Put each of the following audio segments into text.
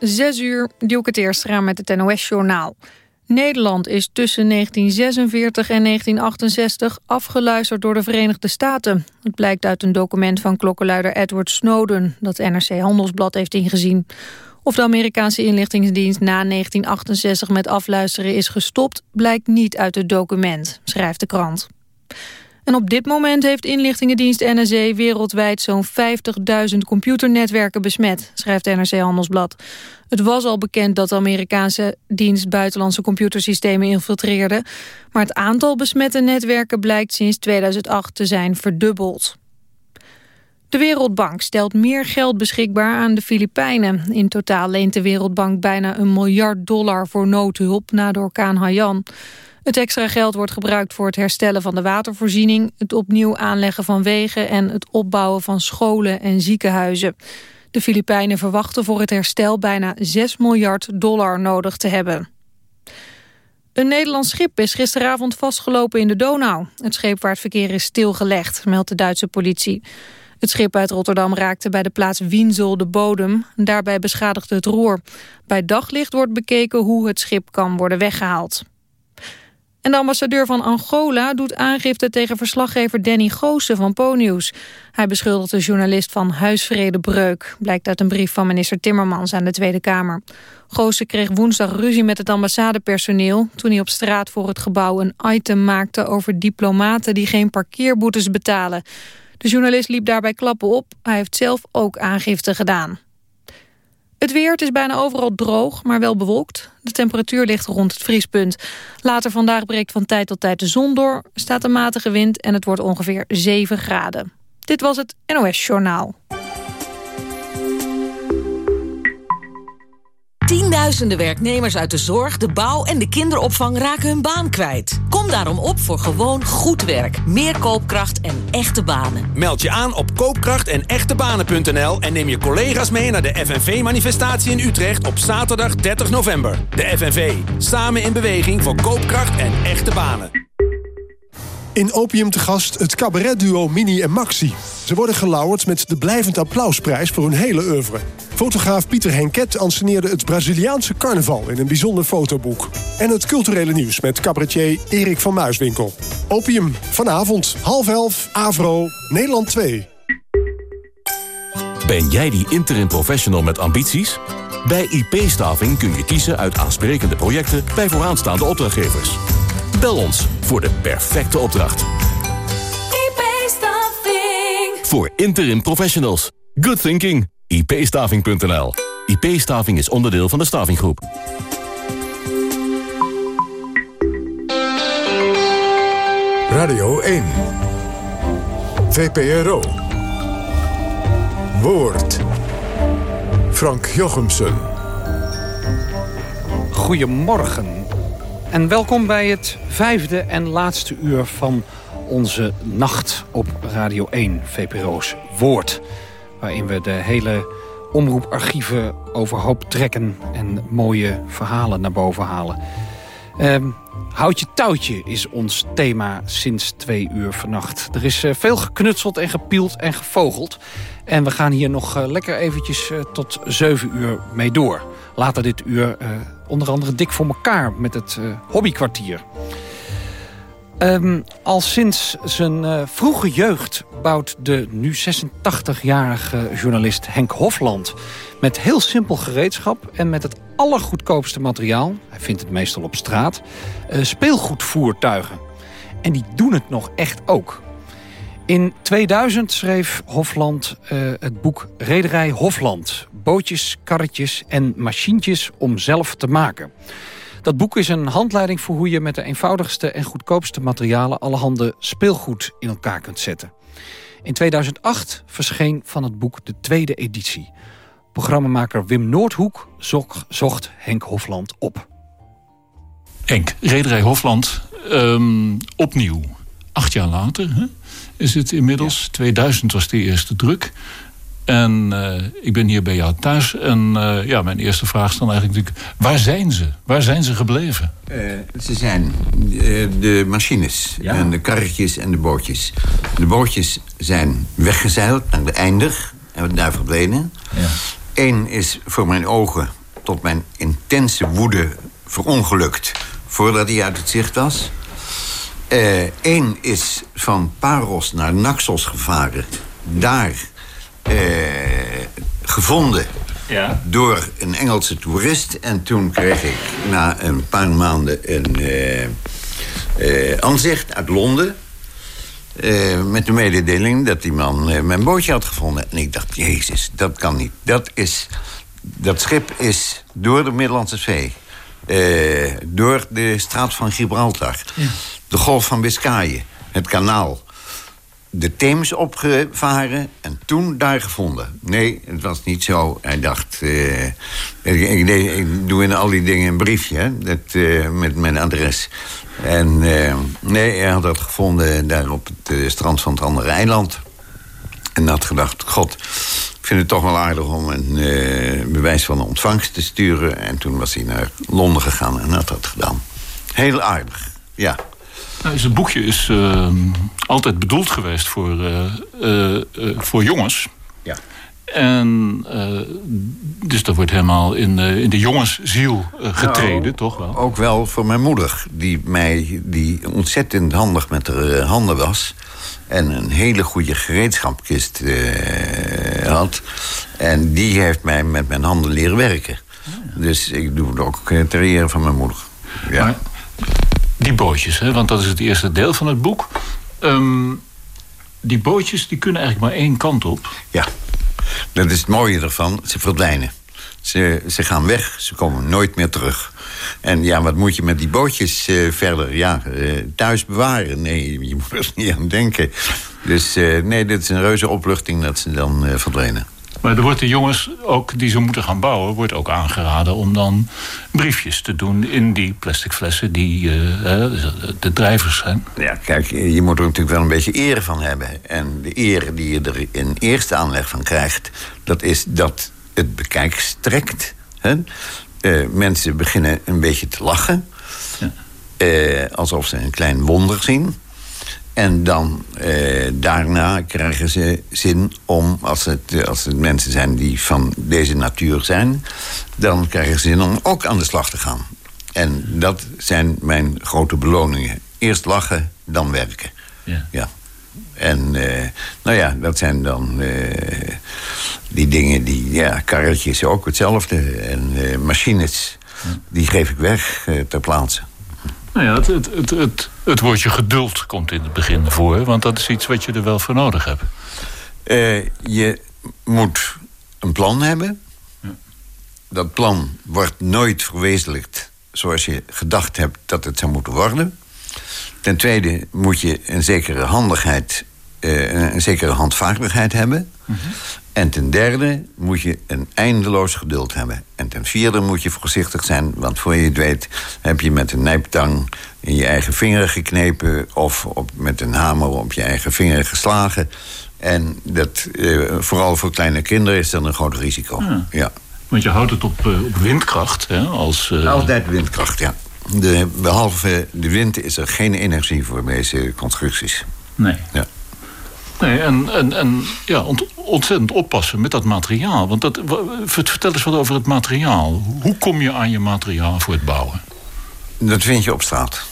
Zes uur, Dielke Teerstra met het NOS-journaal. Nederland is tussen 1946 en 1968 afgeluisterd door de Verenigde Staten. Het blijkt uit een document van klokkenluider Edward Snowden... dat NRC Handelsblad heeft ingezien. Of de Amerikaanse inlichtingendienst na 1968 met afluisteren is gestopt... blijkt niet uit het document, schrijft de krant. En op dit moment heeft inlichtingendienst NSE wereldwijd zo'n 50.000 computernetwerken besmet, schrijft NRC Handelsblad. Het was al bekend dat de Amerikaanse dienst buitenlandse computersystemen infiltreerde, maar het aantal besmette netwerken blijkt sinds 2008 te zijn verdubbeld. De Wereldbank stelt meer geld beschikbaar aan de Filipijnen. In totaal leent de Wereldbank bijna een miljard dollar voor noodhulp na de orkaan Haiyan. Het extra geld wordt gebruikt voor het herstellen van de watervoorziening... het opnieuw aanleggen van wegen en het opbouwen van scholen en ziekenhuizen. De Filipijnen verwachten voor het herstel bijna 6 miljard dollar nodig te hebben. Een Nederlands schip is gisteravond vastgelopen in de Donau. Het scheepvaartverkeer is stilgelegd, meldt de Duitse politie. Het schip uit Rotterdam raakte bij de plaats Wienzel de bodem. Daarbij beschadigde het roer. Bij daglicht wordt bekeken hoe het schip kan worden weggehaald. En de ambassadeur van Angola doet aangifte tegen verslaggever Danny Goosen van PoNews. Hij beschuldigt de journalist van huisvredebreuk, blijkt uit een brief van minister Timmermans aan de Tweede Kamer. Goosen kreeg woensdag ruzie met het ambassadepersoneel toen hij op straat voor het gebouw een item maakte over diplomaten die geen parkeerboetes betalen. De journalist liep daarbij klappen op, hij heeft zelf ook aangifte gedaan. Het weer, het is bijna overal droog, maar wel bewolkt. De temperatuur ligt rond het vriespunt. Later vandaag breekt van tijd tot tijd de zon door, staat een matige wind en het wordt ongeveer 7 graden. Dit was het NOS Journaal. Tienduizenden werknemers uit de zorg, de bouw en de kinderopvang raken hun baan kwijt. Kom daarom op voor gewoon goed werk, meer koopkracht en echte banen. Meld je aan op koopkracht en echtebanen.nl en neem je collega's mee naar de FNV-manifestatie in Utrecht op zaterdag 30 november. De FNV, samen in beweging voor koopkracht en echte banen. In Opium te gast het cabaretduo Mini en Maxi. Ze worden gelauwerd met de blijvend applausprijs voor hun hele oeuvre. Fotograaf Pieter Henket anceneerde het Braziliaanse carnaval in een bijzonder fotoboek. En het culturele nieuws met cabaretier Erik van Muiswinkel. Opium, vanavond, half elf, Avro, Nederland 2. Ben jij die interim professional met ambities? Bij IP-staving kun je kiezen uit aansprekende projecten bij vooraanstaande opdrachtgevers. Bel ons voor de perfecte opdracht. IP-staving. Voor interim professionals. Good thinking. ipstaving.nl. IP-staving is onderdeel van de Stavinggroep. Radio 1. VPRO. Woord. Frank Jochemsen. Goedemorgen. En welkom bij het vijfde en laatste uur van onze nacht op Radio 1, VPRO's Woord. Waarin we de hele omroeparchieven overhoop trekken en mooie verhalen naar boven halen. Um, houd je touwtje is ons thema sinds twee uur vannacht. Er is uh, veel geknutseld en gepield en gevogeld. En we gaan hier nog uh, lekker eventjes uh, tot zeven uur mee door. Later dit uur onder andere dik voor elkaar met het hobbykwartier. Um, al sinds zijn uh, vroege jeugd bouwt de nu 86-jarige journalist Henk Hofland... met heel simpel gereedschap en met het allergoedkoopste materiaal... hij vindt het meestal op straat, uh, speelgoedvoertuigen. En die doen het nog echt ook. In 2000 schreef Hofland uh, het boek Rederij Hofland. Bootjes, karretjes en machientjes om zelf te maken... Dat boek is een handleiding voor hoe je met de eenvoudigste en goedkoopste materialen allerhande speelgoed in elkaar kunt zetten. In 2008 verscheen van het boek de tweede editie. Programmamaker Wim Noordhoek zocht, zocht Henk Hofland op. Henk, Rederij Hofland, um, opnieuw. Acht jaar later hè, is het inmiddels. Ja. 2000 was de eerste druk. En uh, ik ben hier bij jou thuis. En uh, ja, mijn eerste vraag is dan eigenlijk natuurlijk... waar zijn ze? Waar zijn ze gebleven? Uh, ze zijn de machines ja. en de karretjes en de bootjes. De bootjes zijn weggezeild naar de Einder. En daar verdwenen. Ja. Eén is voor mijn ogen tot mijn intense woede verongelukt... voordat hij uit het zicht was. Eén is van Paros naar Naxos gevaren. Daar gevonden ja. door een Engelse toerist. En toen kreeg ik na een paar maanden een uh, aanzicht uit Londen. Met de mededeling dat die man mijn bootje had gevonden. En ik dacht, jezus, dat kan niet. Dat, is, dat schip is door de Middellandse Zee. door de straat van Gibraltar. De golf van Biscayen. Het kanaal de Theems opgevaren en toen daar gevonden. Nee, het was niet zo. Hij dacht, uh, ik, doe in al die dingen een briefje dat, uh, met mijn adres. En uh, nee, hij had dat gevonden daar op het strand van het andere eiland. En had gedacht, god, ik vind het toch wel aardig om een bewijs van ontvangst te sturen. En toen was hij naar Londen gegaan en had dat gedaan. Heel aardig, ja. Nou, zijn boekje is uh, altijd bedoeld geweest voor, uh, uh, voor jongens. Ja. En dus dat wordt helemaal in, in de jongensziel getreden, nou, toch wel? Ook wel voor mijn moeder, die, mij, die ontzettend handig met haar handen was. En een hele goede gereedschapkist had. En die heeft mij met mijn handen leren werken. Ah, dus ik doe het ook ter ere van mijn moeder. Ja. Maar die bootjes, hè, want dat is het eerste deel van het boek. Ehm, die bootjes die kunnen eigenlijk maar één kant op. Ja, dat is het mooie ervan. Ze verdwijnen. Ze, ze gaan weg, ze komen nooit meer terug. En ja, wat moet je met die bootjes uh, verder? Ja, uh, thuis bewaren? Nee, je moet er niet aan denken. Dus uh, nee, dit is een reuze opluchting dat ze dan verdwenen. Maar er wordt de jongens ook die ze moeten gaan bouwen, wordt ook aangeraden om dan briefjes te doen in die plastic flessen die uh, de drijvers zijn. Ja, kijk, je moet er natuurlijk wel een beetje eer van hebben. En de eer die je er in eerste aanleg van krijgt, dat is dat het bekijk strekt. Hè? Uh, mensen beginnen een beetje te lachen. Ja. Uh, alsof ze een klein wonder zien. En dan eh, daarna krijgen ze zin om, als het, als het mensen zijn die van deze natuur zijn... dan krijgen ze zin om ook aan de slag te gaan. En dat zijn mijn grote beloningen. Eerst lachen, dan werken. Ja. ja. En uh, nou ja, dat zijn dan uh, die dingen die... Ja, karretjes ook hetzelfde. En uh, machines, ja. die geef ik weg ter plaatse. Nou ja, het, het, het, het, het woordje geduld komt in het begin voor. Want dat is iets wat je er wel voor nodig hebt. Uh, je moet een plan hebben. Ja. Dat plan wordt nooit verwezenlijkt zoals je gedacht hebt dat het zou moeten worden. Ten tweede moet je een zekere handigheid, uh, een zekere handvaardigheid hebben. Mm -hmm. En ten derde moet je een eindeloos geduld hebben. En ten vierde moet je voorzichtig zijn, want voor je het weet... heb je met een nijptang in je eigen vinger geknepen... of op, met een hamer op je eigen vinger geslagen. En dat, eh, vooral voor kleine kinderen is dat een groot risico. Ja. ja. Want je houdt het op, uh, op windkracht, hè? Als, uh... Altijd windkracht, ja. De, behalve de wind is er geen energie voor deze constructies. Nee. Ja. Nee, en, en, en ja, ontzettend oppassen met dat materiaal. Want dat, vertel eens wat over het materiaal. Hoe kom je aan je materiaal voor het bouwen? Dat vind je op straat.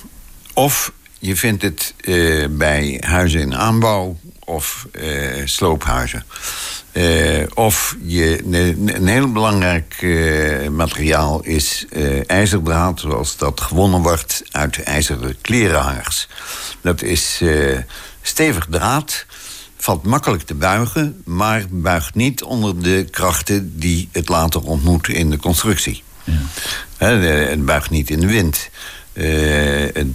Of je vindt het uh, bij huizen in aanbouw of uh, sloophuizen. Uh, of je, een heel belangrijk materiaal is ijzerdraad... zoals dat gewonnen wordt uit ijzeren klerenhangers. Dat is stevig draad valt makkelijk te buigen, maar buigt niet onder de krachten die het later ontmoet in de constructie. Ja. het buigt niet in de wind. Uh, het,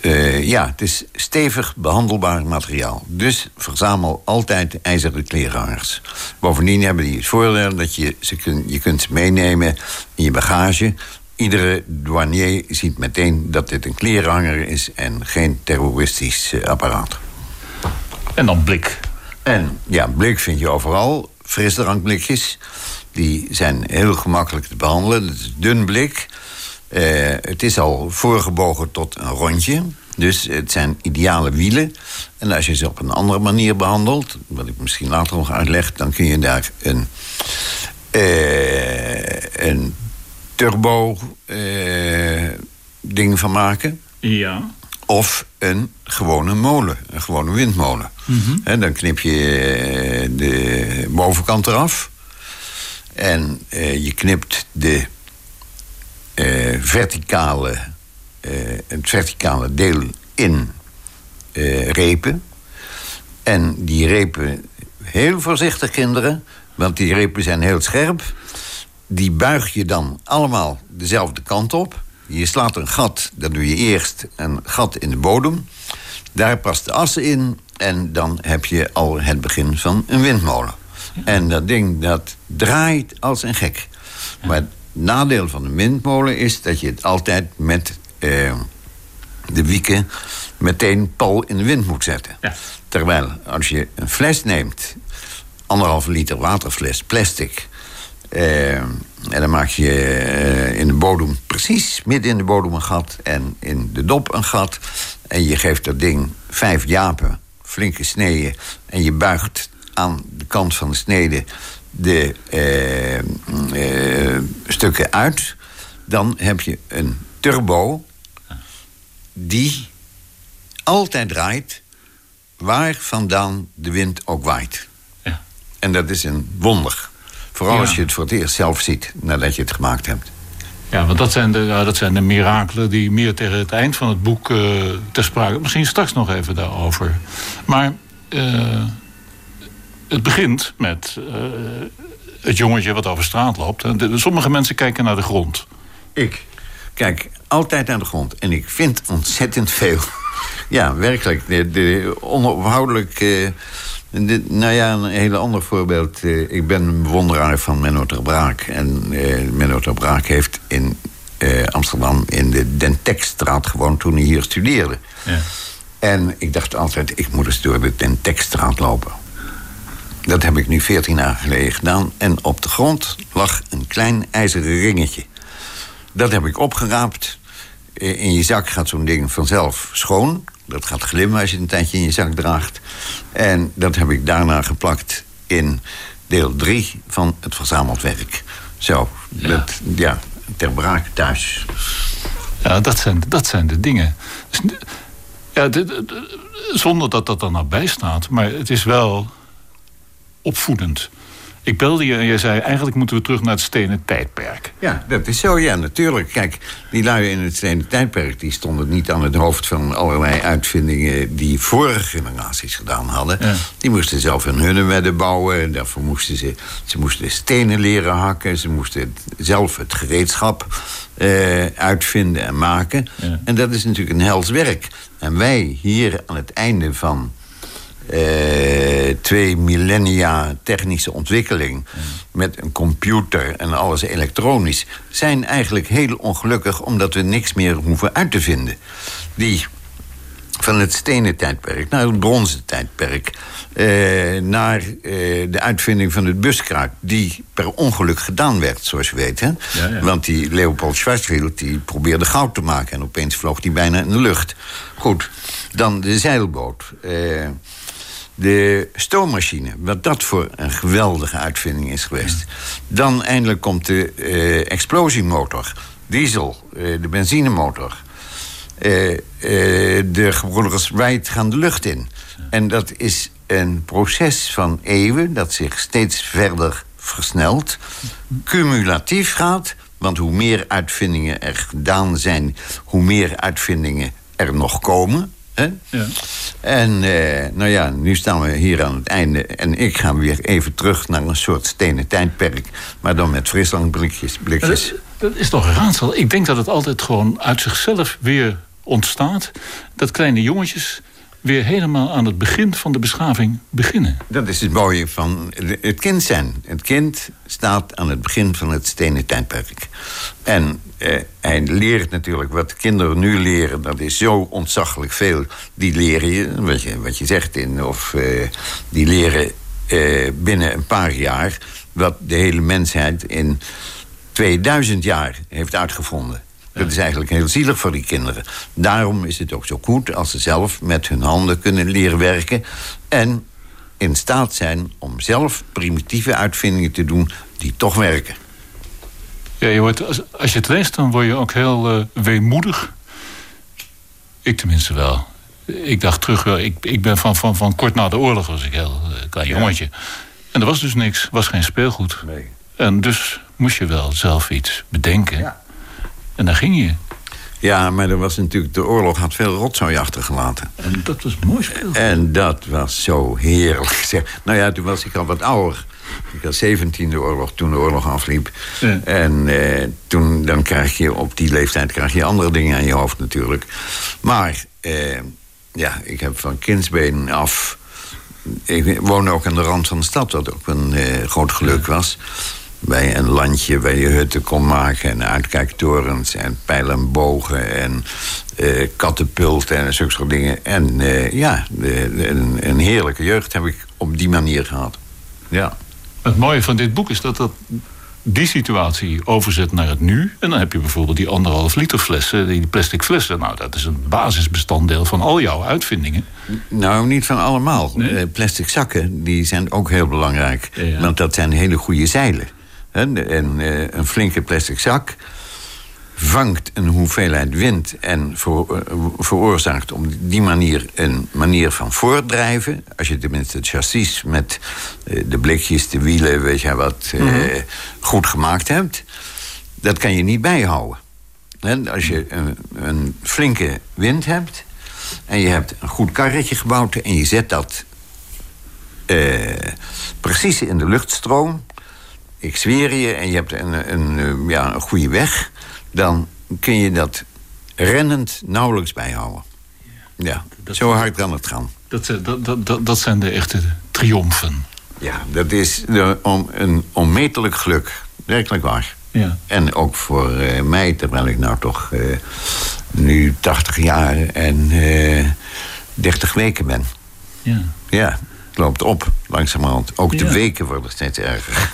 uh, ja, het is stevig behandelbaar materiaal. Dus verzamel altijd ijzeren kleerhangers. Bovendien hebben die het voordeel dat je ze kun, je kunt ze meenemen in je bagage. Iedere douanier ziet meteen dat dit een kleerhanger is en geen terroristisch apparaat. En dan blik. En ja, blik vind je overal. Frisdrankblikjes. Die zijn heel gemakkelijk te behandelen. Het is dun blik. Uh, het is al voorgebogen tot een rondje. Dus het zijn ideale wielen. En als je ze op een andere manier behandelt... wat ik misschien later nog uitleg... dan kun je daar een, uh, een turbo ding van maken. Ja. Of een gewone molen, een gewone windmolen. Mhm. dan knip je de bovenkant eraf. En je knipt de verticale, het verticale deel in repen. En die repen, heel voorzichtig kinderen... want die repen zijn heel scherp... die buig je dan allemaal dezelfde kant op. Je slaat een gat, dan doe je eerst een gat in de bodem. Daar past de assen in en dan heb je al het begin van een windmolen. En dat ding, dat draait als een gek. Maar het nadeel van een windmolen is dat je het altijd met eh, de wieken meteen pal in de wind moet zetten. Ja. Terwijl als je een fles neemt, anderhalve liter waterfles, plastic... eh, en dan maak je eh, in de bodem, precies midden in de bodem een gat... en in de dop een gat. En je geeft dat ding vijf japen, flinke sneden... en je buigt aan de kant van de snede de eh, stukken uit... dan heb je een turbo die altijd draait waar vandaan de wind ook waait. Ja. En dat is een wonder. Vooral Ja. als je het voor het eerst zelf ziet nadat je het gemaakt hebt. Ja, want dat zijn, de, ja, dat zijn de mirakelen die meer tegen het eind van het boek eh ter sprake... Misschien straks nog even daarover. Maar eh, het begint met eh, het jongetje wat over straat loopt. De- sommige mensen kijken naar de grond. Ik kijk altijd naar de grond. En ik vind ontzettend veel. Ja, werkelijk. De, de onophoudelijk... nou ja, een hele ander voorbeeld. eh, ik ben een bewonderaar van Menno ter Braak. En eh Menno ter Braak heeft in eh, Amsterdam... in de Dentekstraat gewoond toen hij hier studeerde. Ja. En ik dacht altijd, ik moet eens door de Dentekstraat lopen. Dat heb ik nu 14 jaar geleden gedaan. En op de grond lag een klein ijzeren ringetje. Dat heb ik opgeraapt. Eh, In je zak gaat zo'n ding vanzelf schoon. Dat gaat glimmen als je een tijdje in je zak draagt. En dat heb ik daarna geplakt in deel 3 van het verzameld werk. Zo, ja, dat, ja ter braak thuis. Ja, dat zijn, dat zijn de dingen. Dus, ja, dit- dit- zonder dat dat er nou bij staat. Maar het is wel opvoedend. Ik belde je en jij zei... eigenlijk moeten we terug naar het stenen tijdperk. Ja, dat is zo, ja, natuurlijk. Kijk, die lui in het stenen tijdperk... die stonden niet aan het hoofd van allerlei uitvindingen... die vorige generaties gedaan hadden. Ja. Die moesten zelf hun hunnenwedden bouwen. En daarvoor moesten ze... ze moesten stenen leren hakken. Ze moesten zelf het gereedschap eh, uitvinden en maken. Ja. En dat is natuurlijk een hels werk. En wij hier aan het einde van eh, twee millennia technische ontwikkeling... met een computer en alles elektronisch... zijn eigenlijk heel ongelukkig omdat we niks meer hoeven uit te vinden. Die van het stenen tijdperk naar het bronzen tijdperk... eh, naar eh, de uitvinding van het buskruid... die per ongeluk gedaan werd, zoals je weet. Hè? Ja, ja. Want die Leopold Schwarzschild die probeerde goud te maken... en opeens vloog die bijna in de lucht. Goed, dan de zeilboot... de stoommachine, wat dat voor een geweldige uitvinding is geweest. Dan eindelijk komt de eh, explosiemotor, diesel, eh, de benzinemotor. Eh, de gebroeders Wright gaan de lucht in. En dat is een proces van eeuwen dat zich steeds verder versnelt. Cumulatief gaat, want hoe meer uitvindingen er gedaan zijn... hoe meer uitvindingen er nog komen. Hè? Ja. En eh, nou ja, nu staan we hier aan het einde. En ik ga weer even terug naar een soort stenen tijdperk. Maar dan met frisdrankblikjes. Blikjes. Dat, dat is toch een raadsel. Ik denk dat het altijd gewoon uit zichzelf weer ontstaat. Dat kleine jongetjes weer helemaal aan het begin van de beschaving beginnen. Dat is het mooie van het kind zijn. Het kind staat aan het begin van het stenen tijdperk. En eh, hij leert natuurlijk wat kinderen nu leren. Dat is zo ontzaglijk veel. Die leren je, wat je, wat je zegt, in, of eh, die leren eh, binnen een paar jaar... wat de hele mensheid in 2000 jaar heeft uitgevonden. Dat is eigenlijk heel zielig voor die kinderen. Daarom is het ook zo goed als ze zelf met hun handen kunnen leren werken... en in staat zijn om zelf primitieve uitvindingen te doen die toch werken. Ja, je wordt, als, als je het leest, dan word je ook heel uh, weemoedig. Ik tenminste wel. Ik dacht terug, ik, ik ben van, van, van kort na de oorlog was ik heel uh, klein jongetje. En er was dus niks, was geen speelgoed. Nee. En dus moest je wel zelf iets bedenken. Ja. En daar ging je. Ja, maar er was natuurlijk, de oorlog had veel rotzooi achtergelaten. En dat was mooi speelgoed. En dat was zo heerlijk. Zeg. Nou ja, toen was ik al wat ouder. Ik was 17 de oorlog, toen de oorlog afliep. Ja. En eh, toen dan krijg je op die leeftijd krijg je andere dingen aan je hoofd natuurlijk. Maar eh, ja, ik heb van kindsbeen af... Ik woonde ook aan de rand van de stad, wat ook een eh, groot geluk was bij een landje waar je hutten kon maken... en uitkijktorens en pijlenbogen en uh, kattenpulten en zulke soort dingen. En uh, ja, de, een, een, heerlijke jeugd heb ik op die manier gehad. Ja. Het mooie van dit boek is dat dat die situatie overzet naar het nu. En dan heb je bijvoorbeeld die anderhalf liter flessen, die plastic flessen. Nou, dat is een basisbestanddeel van al jouw uitvindingen. Nou, niet van allemaal. Nee? Eh, plastic zakken, die zijn ook heel belangrijk. Want dat zijn hele goede zeilen. En, een flinke plastic zak vangt een hoeveelheid wind en voor, uh, veroorzaakt op die manier een manier van voortdrijven. Als je tenminste het chassis met uh, de blikjes, de wielen, weet je wat, mm -hmm. goed gemaakt hebt. Dat kan je niet bijhouden. En als je een, een, flinke wind hebt en je hebt een goed karretje gebouwd en je zet dat precies in de luchtstroom. Ik zweer je, en je hebt een, een, ja, een goede weg dan kun je dat rennend nauwelijks bijhouden. Ja, zo hard kan het gaan. Dat, dat, dat, dat zijn de echte triomfen. Ja, dat is de, om, een onmetelijk geluk. Werkelijk waar. Ja. En ook voor uh, mij, terwijl ik nou toch uh, nu 80 jaar en uh, eh, 30 weken ben. Ja. Ja, het loopt op, langzamerhand. Ook de weken worden steeds erger.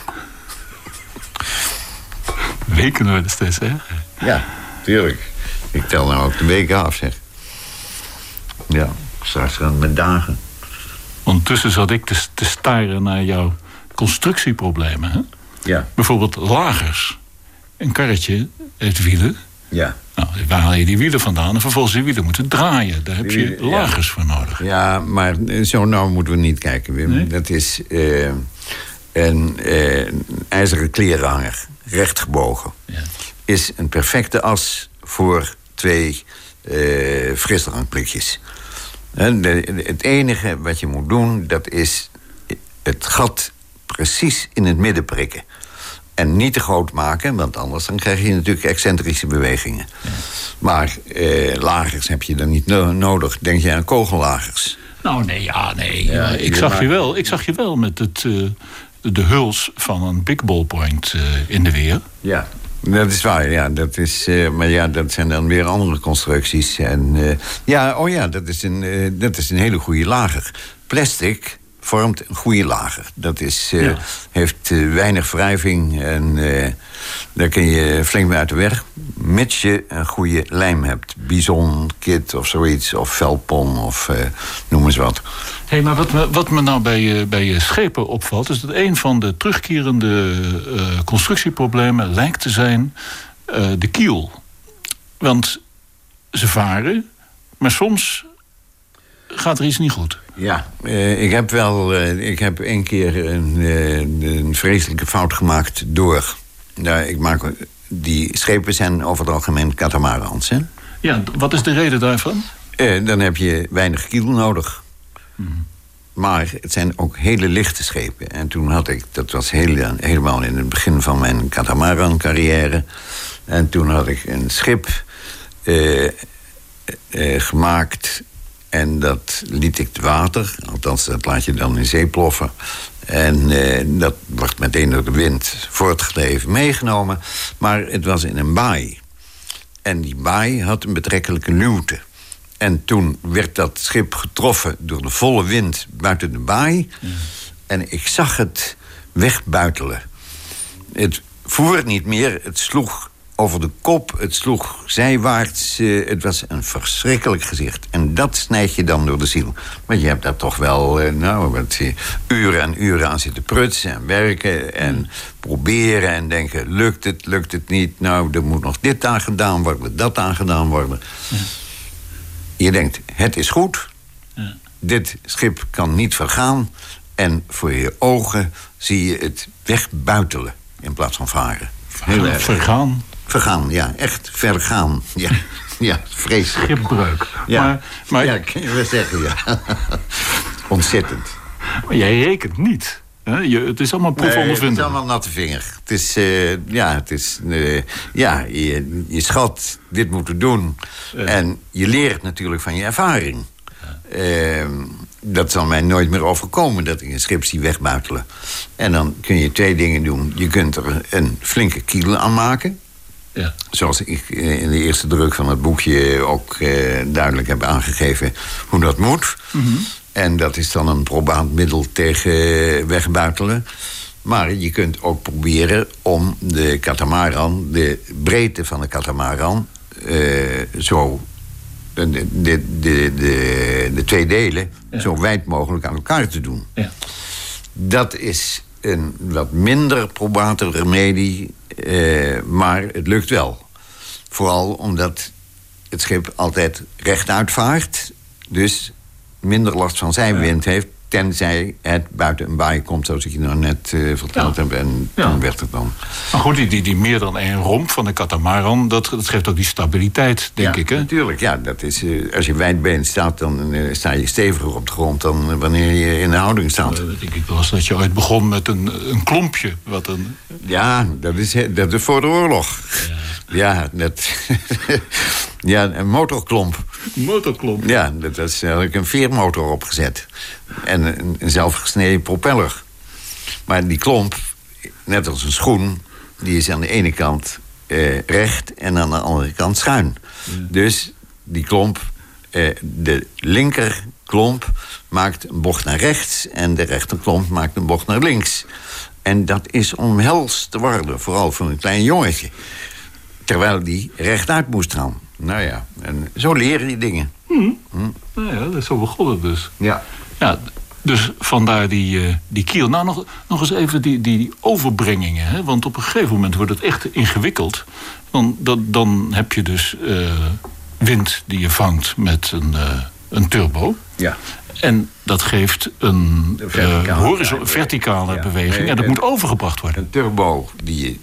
Weken worden steeds erger? Ja, tuurlijk. Ik tel nou ook de weken af, zeg. Ja, straks gaan met dagen. Ondertussen zat ik te, te staren naar jouw constructieproblemen. Hè? Ja. Bijvoorbeeld lagers. Een karretje heeft wielen. Ja. Nou, waar haal je die wielen vandaan? En vervolgens die wielen moeten draaien. Daar heb je lagers voor nodig. Ja, maar zo nou moeten we niet kijken, Wim. Dat is uh, een uh, ijzeren klerenhanger. Rechtgebogen. Ja is een perfecte as voor twee uh, frisdrankblikjes. Het enige wat je moet doen, dat is het gat precies in het midden prikken. En niet te groot maken, want anders dan krijg je natuurlijk excentrische bewegingen. Maar eh, lagers heb je dan niet nodig. Denk je aan kogellagers? Nou, nee, ja, nee. Ja, ik, zag je wel, ik zag je wel met het, uh, de huls van een big ballpoint uh, in de weer. Ja. Dat is waar, ja. Dat is, uh, maar ja, dat zijn dan weer andere constructies. En, uh, ja, oh ja, dat is, een, dat is een hele goede lager. Plastic vormt een goede lager. Dat is, ja. heeft weinig wrijving en daar kun je flink mee uit de weg. Mits je een goede lijm hebt. Bison, kit of zoiets, of velpon of noem eens wat. hey, maar wat me, wat me nou bij, bij schepen opvalt... is dat een van de terugkerende constructieproblemen lijkt te zijn de kiel. Want ze varen, maar soms gaat er iets niet goed. Ja, uh, ik heb wel... ik heb één keer een, een vreselijke fout gemaakt door... Nou, ik maak, die schepen zijn over het algemeen catamarans, hè? Ja, wat is de reden daarvan? dan heb je weinig kiel nodig. Hmm. Maar het zijn ook hele lichte schepen. En toen had ik, dat was heel, helemaal in het begin van mijn catamaran-carrière. En toen had ik een schip uh, gemaakt. En dat liet ik te water. Althans, dat laat je dan in zee ploffen. En uh, dat wordt meteen door de wind voortgedreven meegenomen. Maar het was in een baai. En die baai had een betrekkelijke luwte. En toen werd dat schip getroffen door de volle wind buiten de baai. En ik zag het wegbuitelen. Het voer niet meer, het sloeg over de kop. Het sloeg zijwaarts. eh, het was een verschrikkelijk gezicht. En dat snijdt je dan door de ziel. Want je hebt daar toch wel eh, nou, wat, eh, uren en uren aan zitten prutsen en werken. En proberen en denken, lukt het, lukt het niet? Nou, er moet nog dit aan gedaan worden, dat aan gedaan worden. Je denkt, het is goed. Dit schip kan niet vergaan. En voor je ogen zie je het wegbuitelen in plaats van varen. Heel erg. Vergaan. Vergaan, ja, echt vergaan. Ja, ja vreselijk. Schipbreuk. Ja, Maar, maar, ja, kan je wel zeggen, ja. Ontzettend. maar jij rekent niet. Hè? Je, het is allemaal Nee, het is proefondervinding. allemaal natte vinger. Het is, eh, ja, het is, eh, ja je, je schat, dit moeten doen. En je leert natuurlijk van je ervaring. Ehm, dat zal mij nooit meer overkomen, dat ik een schip zie wegbuitelen. En dan kun je twee dingen doen. Je kunt er een flinke kiel aan maken. Ja. Zoals ik eh, in de eerste druk van het boekje ook eh, duidelijk heb aangegeven hoe dat moet. En dat is dan een probaat middel tegen wegbuitelen. Maar je kunt ook proberen om de katamaran, de breedte van de katamaran, eh, zo. De, de, de, de, de twee delen zo wijd mogelijk aan elkaar te doen. Ja. Dat is een wat minder probate remedie, eh, maar het lukt wel. Vooral omdat het schip altijd rechtuit vaart. Dus minder last van zijwind heeft. Tenzij het buiten een baai komt, zoals ik je nou net eh, verteld Ja. heb. En Ja. toen werd het dan. Maar goed, die, die, die meer dan één romp van de katamaran... dat, dat geeft ook die stabiliteit, denk ja, ik, hè? Natuurlijk, ja. Dat is, eh, als je wijdbeen staat, dan eh, sta je steviger op de grond... dan wanneer je in de houding staat. Denk ik wel eens dat je ooit begon met een, een klompje. Wat een, Ja, dat is, dat is voor de oorlog. Ja, dat, ja een motorklomp. motorklomp. Ja, dat is eigenlijk een veermotor opgezet. En een, een zelfgesneden propeller. Maar die klomp, net als een schoen... die is aan de ene kant eh, recht en aan de andere kant schuin. Dus die klomp, eh, de linkerklomp maakt een bocht naar rechts... en de rechterklomp maakt een bocht naar links. En dat is omhelst te worden, vooral voor een klein jongetje. Terwijl die rechtuit moest gaan. Nou ja, en zo leren die dingen. Nou ja, dat is zo begon het dus. Ja. Ja, dus vandaar die, eh, die kiel. Nou, nog, nog eens even die, die, die overbrengingen. Hè? Want op een gegeven moment wordt het echt ingewikkeld. Dan, dat, dan heb je dus eh, wind die je vangt met een, eh, een turbo. Ja. En dat geeft een verticale horizon- verticale ja. beweging. En dat moet overgebracht worden. Een turbo die je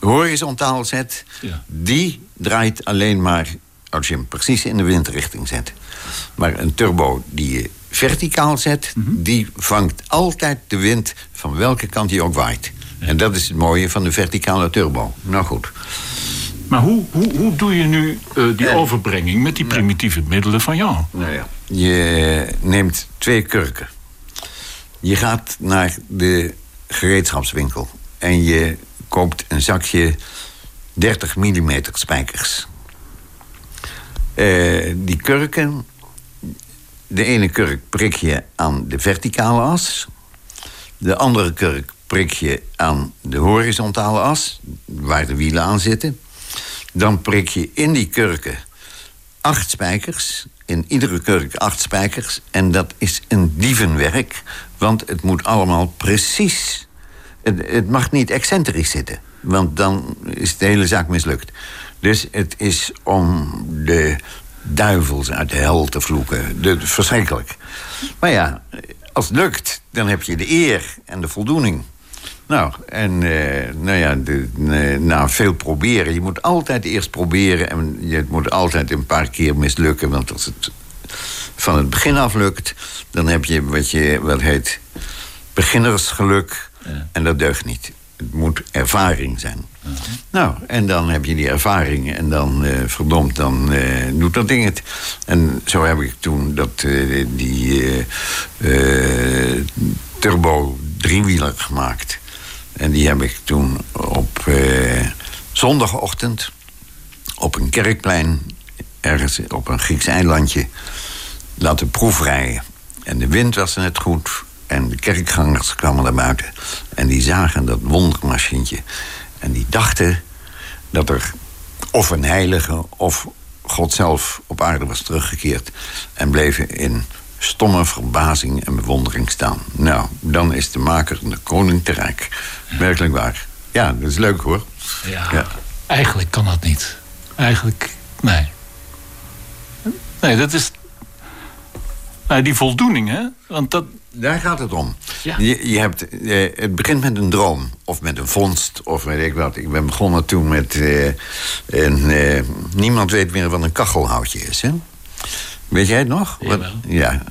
horizontaal zet... Ja. die draait alleen maar als je hem precies in de windrichting zet. Maar een turbo die je verticaal zet... Mhm. die vangt altijd de wind van welke kant hij ook waait. En dat is het mooie van de verticale turbo. Nou goed. Maar hoe, hoe, hoe doe je nu eh, die Ja. overbrenging met die primitieve middelen van jou? Nou ja. Je neemt twee kurken. Je gaat naar de gereedschapswinkel. En je koopt een zakje 30 mm spijkers. Eh, die kurken... De ene kurk prik je aan de verticale as. De andere kurk prik je aan de horizontale as... waar de wielen aan zitten. Dan prik je in die kurken acht spijkers. In iedere kurk acht spijkers. En dat is een dievenwerk. Want het moet allemaal precies... Het, het mag niet excentrisch zitten. Want dan is de hele zaak mislukt. Dus het is om de duivels uit de hel te vloeken. De, verschrikkelijk. Maar ja, als het lukt, dan heb je de eer en de voldoening. Nou, en eh, nou ja, na veel proberen... je moet altijd eerst proberen... en je, moet altijd een paar keer mislukken... want als het van het begin af lukt... dan heb je wat, je, wat heet beginnersgeluk... en dat deugt niet. Het moet ervaring zijn. Nou, en dan heb je die ervaring en dan, eh, verdomd, dan eh, doet dat ding het. En zo heb ik toen dat, eh, die turbo driewieler gemaakt. En die heb ik toen op zondagochtend op een kerkplein... ergens op een Grieks eilandje laten proefrijden. En de wind was net goed. En de kerkgangers kwamen naar buiten. En die zagen dat wondermachientje. En die dachten dat er of een heilige of God zelf op aarde was teruggekeerd... en bleven in stomme verbazing en bewondering staan. Nou, dan is de maker de koning te rijk. Werkelijk waar. Ja, dat is leuk hoor. Ja, ja. eigenlijk kan dat niet. Eigenlijk, nee. Nee, dat is... Nee, die voldoening, hè? Want dat... Daar gaat het om. Ja. Je, je, hebt, eh, het begint met een droom. Of met een vondst. Of weet ik wat. Ik ben begonnen toen met... Eh, een, eh, niemand weet meer wat een kachelhoutje is, hè? Weet jij het nog? Wat, ja.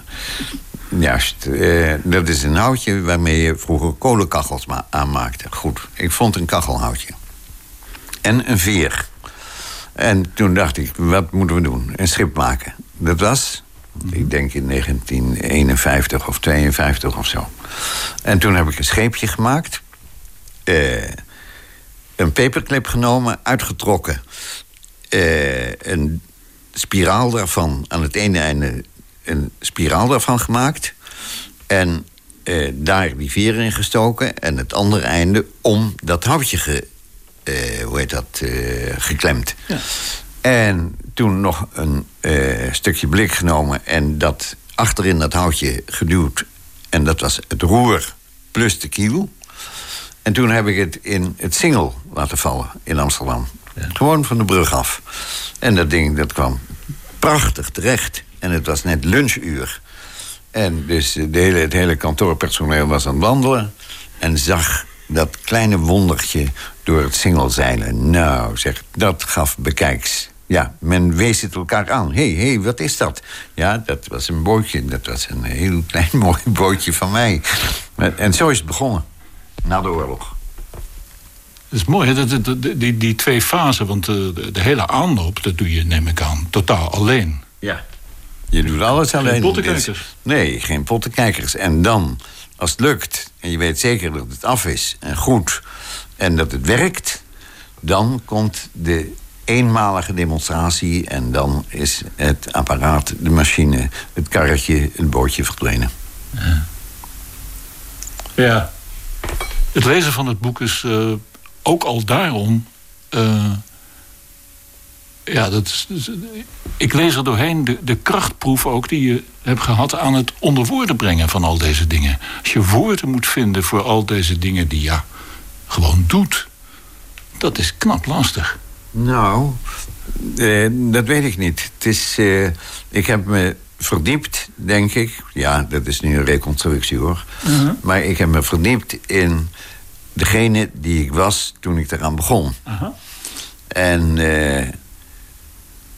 Juist. Uh, dat is een houtje waarmee je vroeger kolenkachels aanmaakte. Goed. Ik vond een kachelhoutje. En een veer. En toen dacht ik, wat moeten we doen? Een schip maken. Dat was, ik denk in 1951 of 52 of zo. En toen heb ik een scheepje gemaakt. Uh, een paperclip genomen, uitgetrokken. Uh, een spiraal daarvan, aan het ene einde een spiraal daarvan gemaakt. En uh, daar die veren in gestoken. En het andere einde om dat houtje ge, uh, hoe heet dat, geklemd. Ja. En toen nog een stukje blik genomen en dat achterin dat houtje geduwd. En dat was het roer plus de kiel. En toen heb ik het in het singel laten vallen in Amsterdam. Ja. Gewoon van de brug af. En dat ding dat kwam prachtig terecht. En het was net lunchuur. En dus de hele, het hele kantoorpersoneel was aan het wandelen. En zag dat kleine wondertje door het singelzeilen. Nou, zeg, dat gaf bekijks. Ja, men wees het elkaar aan. Hé, hey, hey, wat is dat? Ja, dat was een bootje. Dat was een heel klein mooi bootje van mij. En zo is het begonnen. Na de oorlog. Dat is mooi, hè? Die, die, die twee fasen. Want de, de, hele aanloop, dat doe je, neem ik aan, totaal alleen. Ja. Je doet alles alleen. Geen pottenkijkers? Nee, geen pottenkijkers. En dan, als het lukt, en je weet zeker dat het af is en goed... en dat het werkt, dan komt de eenmalige demonstratie... en dan is het apparaat, de machine, het karretje, het bootje verdwenen. Ja. ja. Het lezen van het boek is uh, ook al daarom... Uh, ja, dat ik lees er doorheen de, de krachtproef ook die je hebt gehad aan het onder woorden brengen van al deze dingen. Als je woorden moet vinden voor al deze dingen die ja gewoon doet, dat is knap lastig. Nou, eh, dat weet ik niet. Het is, eh, ik heb me verdiept, denk ik. Ja, dat is nu een reconstructie hoor. Uh-huh. Maar ik heb me verdiept in degene die ik was toen ik eraan begon. Uh-huh. En eh,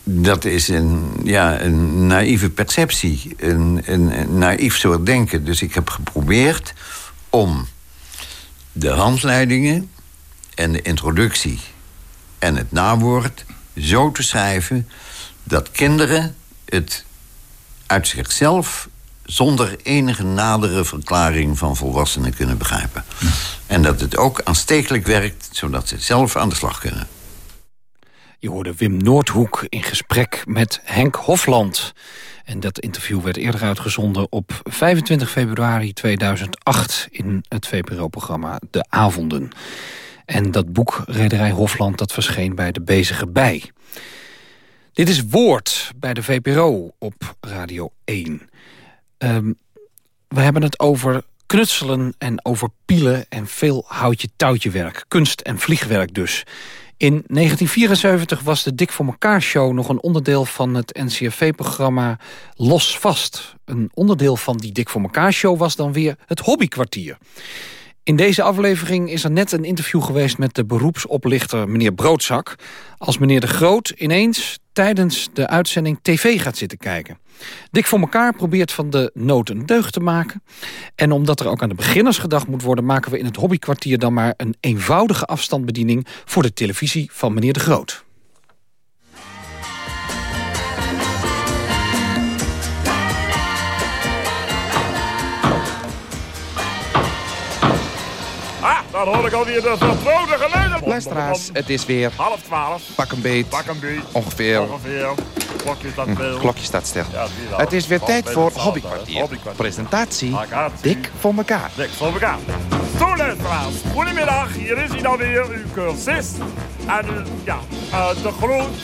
dat is een, ja, een naïeve perceptie, een, een, een naïef soort denken. Dus ik heb geprobeerd om de handleidingen en de introductie en het nawoord zo te schrijven dat kinderen het uit zichzelf zonder enige nadere verklaring van volwassenen kunnen begrijpen. En dat het ook aanstekelijk werkt, zodat ze zelf aan de slag kunnen. Je hoorde Wim Noordhoek in gesprek met Henk Hofland. En dat interview werd eerder uitgezonden op 25 februari 2008... in het VPRO-programma De Avonden. En dat boek Rederij Hofland dat verscheen bij De Bezige Bij. Dit is Woord bij de VPRO op Radio 1. Um, we hebben het over knutselen en over pielen en veel houtje-touwtje werk. Kunst en vliegwerk dus. In 1974 was de Dik voor elkaar show nog een onderdeel van het NCRV-programma Los Vast. Een onderdeel van die Dik voor elkaar show was dan weer het hobbykwartier. In deze aflevering is er net een interview geweest met de beroepsoplichter meneer Broodzak. Als meneer De Groot ineens tijdens de uitzending tv gaat zitten kijken. Dik voor elkaar probeert van de nood een deugd te maken. En omdat er ook aan de beginners gedacht moet worden... maken we in het hobbykwartier dan maar een eenvoudige afstandsbediening... voor de televisie van meneer De Groot. Dan hoor ik alweer de vertrouwde geluiden. Luisteraars, het is weer... Half twaalf. Pak een beet. Pak een beet. Ongeveer. Ongeveer. Klokje staat hm, stil. klokje staat stil. Ja, het is weer tijd voor Hobbykwartier. Hobby Presentatie Dik voor elkaar. Dik voor elkaar. Zo, luisteraars. Goedemiddag, hier is hij dan weer, uw cursist. En uh, ja, uh, de groot...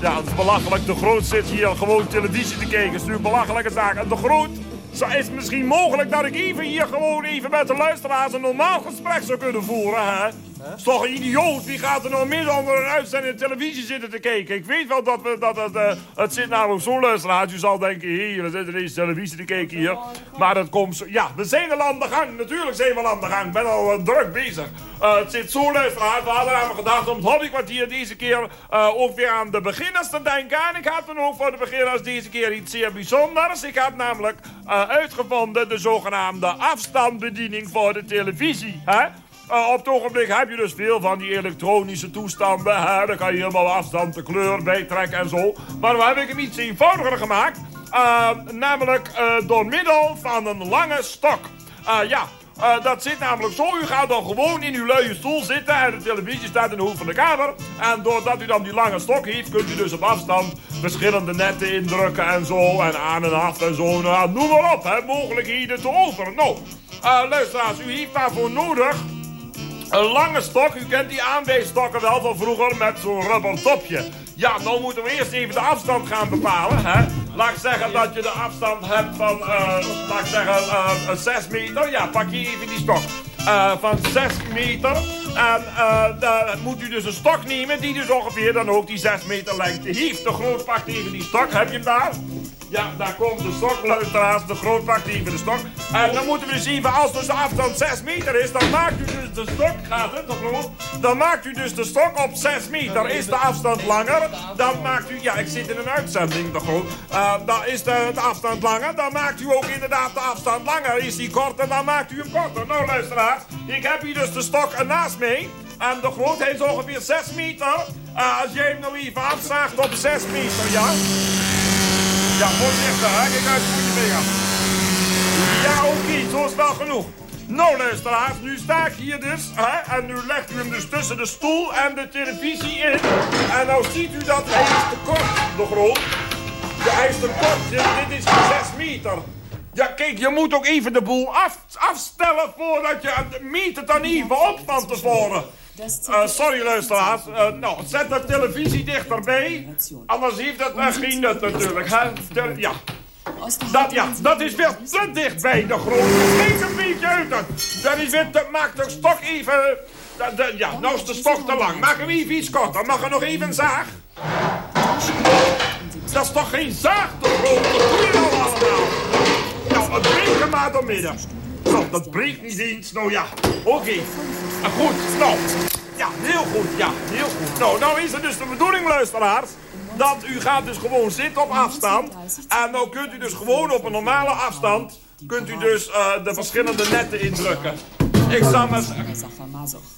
Ja, het is belachelijk. De groot zit hier gewoon televisie te kijken. Het is een belachelijke zaak. En de groot... Is het misschien mogelijk dat ik even hier gewoon even met de luisteraars een normaal gesprek zou kunnen voeren, hè? Is toch een idioot? Wie gaat er nou midden onder een uitzending televisie zitten te kijken? Ik weet wel dat, we, dat het, uh, het zit namelijk zo luisteraars. U zal denken, hier, we zitten deze televisie te kijken hier. Maar dat komt zo... Ja, we zijn al aan de gang. Natuurlijk zijn we al aan de gang. Ik ben al uh, druk bezig. Uh, het zit zo luisteraars. We hadden aan gedacht om het hobbykwartier deze keer ook weer aan de beginners te denken. En ik had dan ook voor de beginners deze keer iets zeer bijzonders. Ik had namelijk uitgevonden de zogenaamde afstandsbediening voor de televisie. Hè? Uh, op het ogenblik heb je dus veel van die elektronische toestanden. Hè? Dan kan je helemaal afstand de kleur bijtrekken en zo. Maar we hebben hem iets eenvoudiger gemaakt. Uh, namelijk uh, door middel van een lange stok. ja, dat zit namelijk zo. U gaat dan gewoon in uw luie stoel zitten en de televisie staat in de hoek van de kamer. En doordat u dan die lange stok heeft, kunt u dus op afstand verschillende netten indrukken en zo. En aan en af en zo. Nou, noem maar op, hè. mogelijkheden te over. Nou, luisteraars, u heeft daarvoor nodig een lange stok, u kent die aanweesstokken wel van vroeger met zo'n rubber topje. Ja, nou moeten we eerst even de afstand gaan bepalen. Hè? Laat ik zeggen dat je de afstand hebt van, uh, laat ik zeggen, uh, 6 meter. Ja, pak je even die stok. Uh, van 6 meter. En uh, dan moet u dus een stok nemen die dus ongeveer dan ook die 6 meter lengte heeft. De groot pakt even die stok. Heb je hem daar? Ja, daar komt de stok, luisteraars. De groot pakt even de stok. En dan moeten we zien, als dus de afstand 6 meter is, dan maakt u dus de stok, gaat het, de groot? Dan maakt u dus de stok op 6 meter. Is de afstand langer, dan maakt u, ja, ik zit in een uitzending, de groot. Uh, dan is de, de, afstand langer, dan maakt u ook inderdaad de afstand langer. Is die korter, dan maakt u hem korter. Nou, luisteraars, ik heb hier dus de stok ernaast En de grootheid is ongeveer 6 meter. Uh, als jij hem nou even afzaagt op 6 meter, ja? Ja, voorzichtig, hè? Kijk uit hoe je gaat. Ja, oké, okay, zo is wel genoeg. Nou, luisteraars, nu sta ik hier dus, hè, en nu legt u hem dus tussen de stoel en de televisie in. En nou ziet u dat hij is te kort, de grond. Hij is te kort, dit is 6 meter. Ja, kijk, je moet ook even de boel af, afstellen voordat je meet het dan even op van tevoren. Uh, sorry luisteraars, uh, nou, zet de televisie dichterbij. Anders heeft het uh, geen nut natuurlijk. Hè? De, ja. Dat, ja, dat is weer te dicht bij de grond. Steek een beetje uit. Dat is weer te, maak de stok even... De, de, ja, nou is de stok te lang. Maak hem even iets korter. Mag er nog even een zaag? Dat is toch geen zaag, de doe je nou allemaal. Het breekt maar door midden. Dat breekt niet eens. Nou ja, oké. Okay. Goed, nou. Ja, heel goed, ja, heel goed. Nou, nou is het dus de bedoeling, luisteraars... dat u gaat dus gewoon zitten op afstand. En nou kunt u dus gewoon op een normale afstand... kunt u dus uh, de verschillende netten indrukken. Ik zal maar,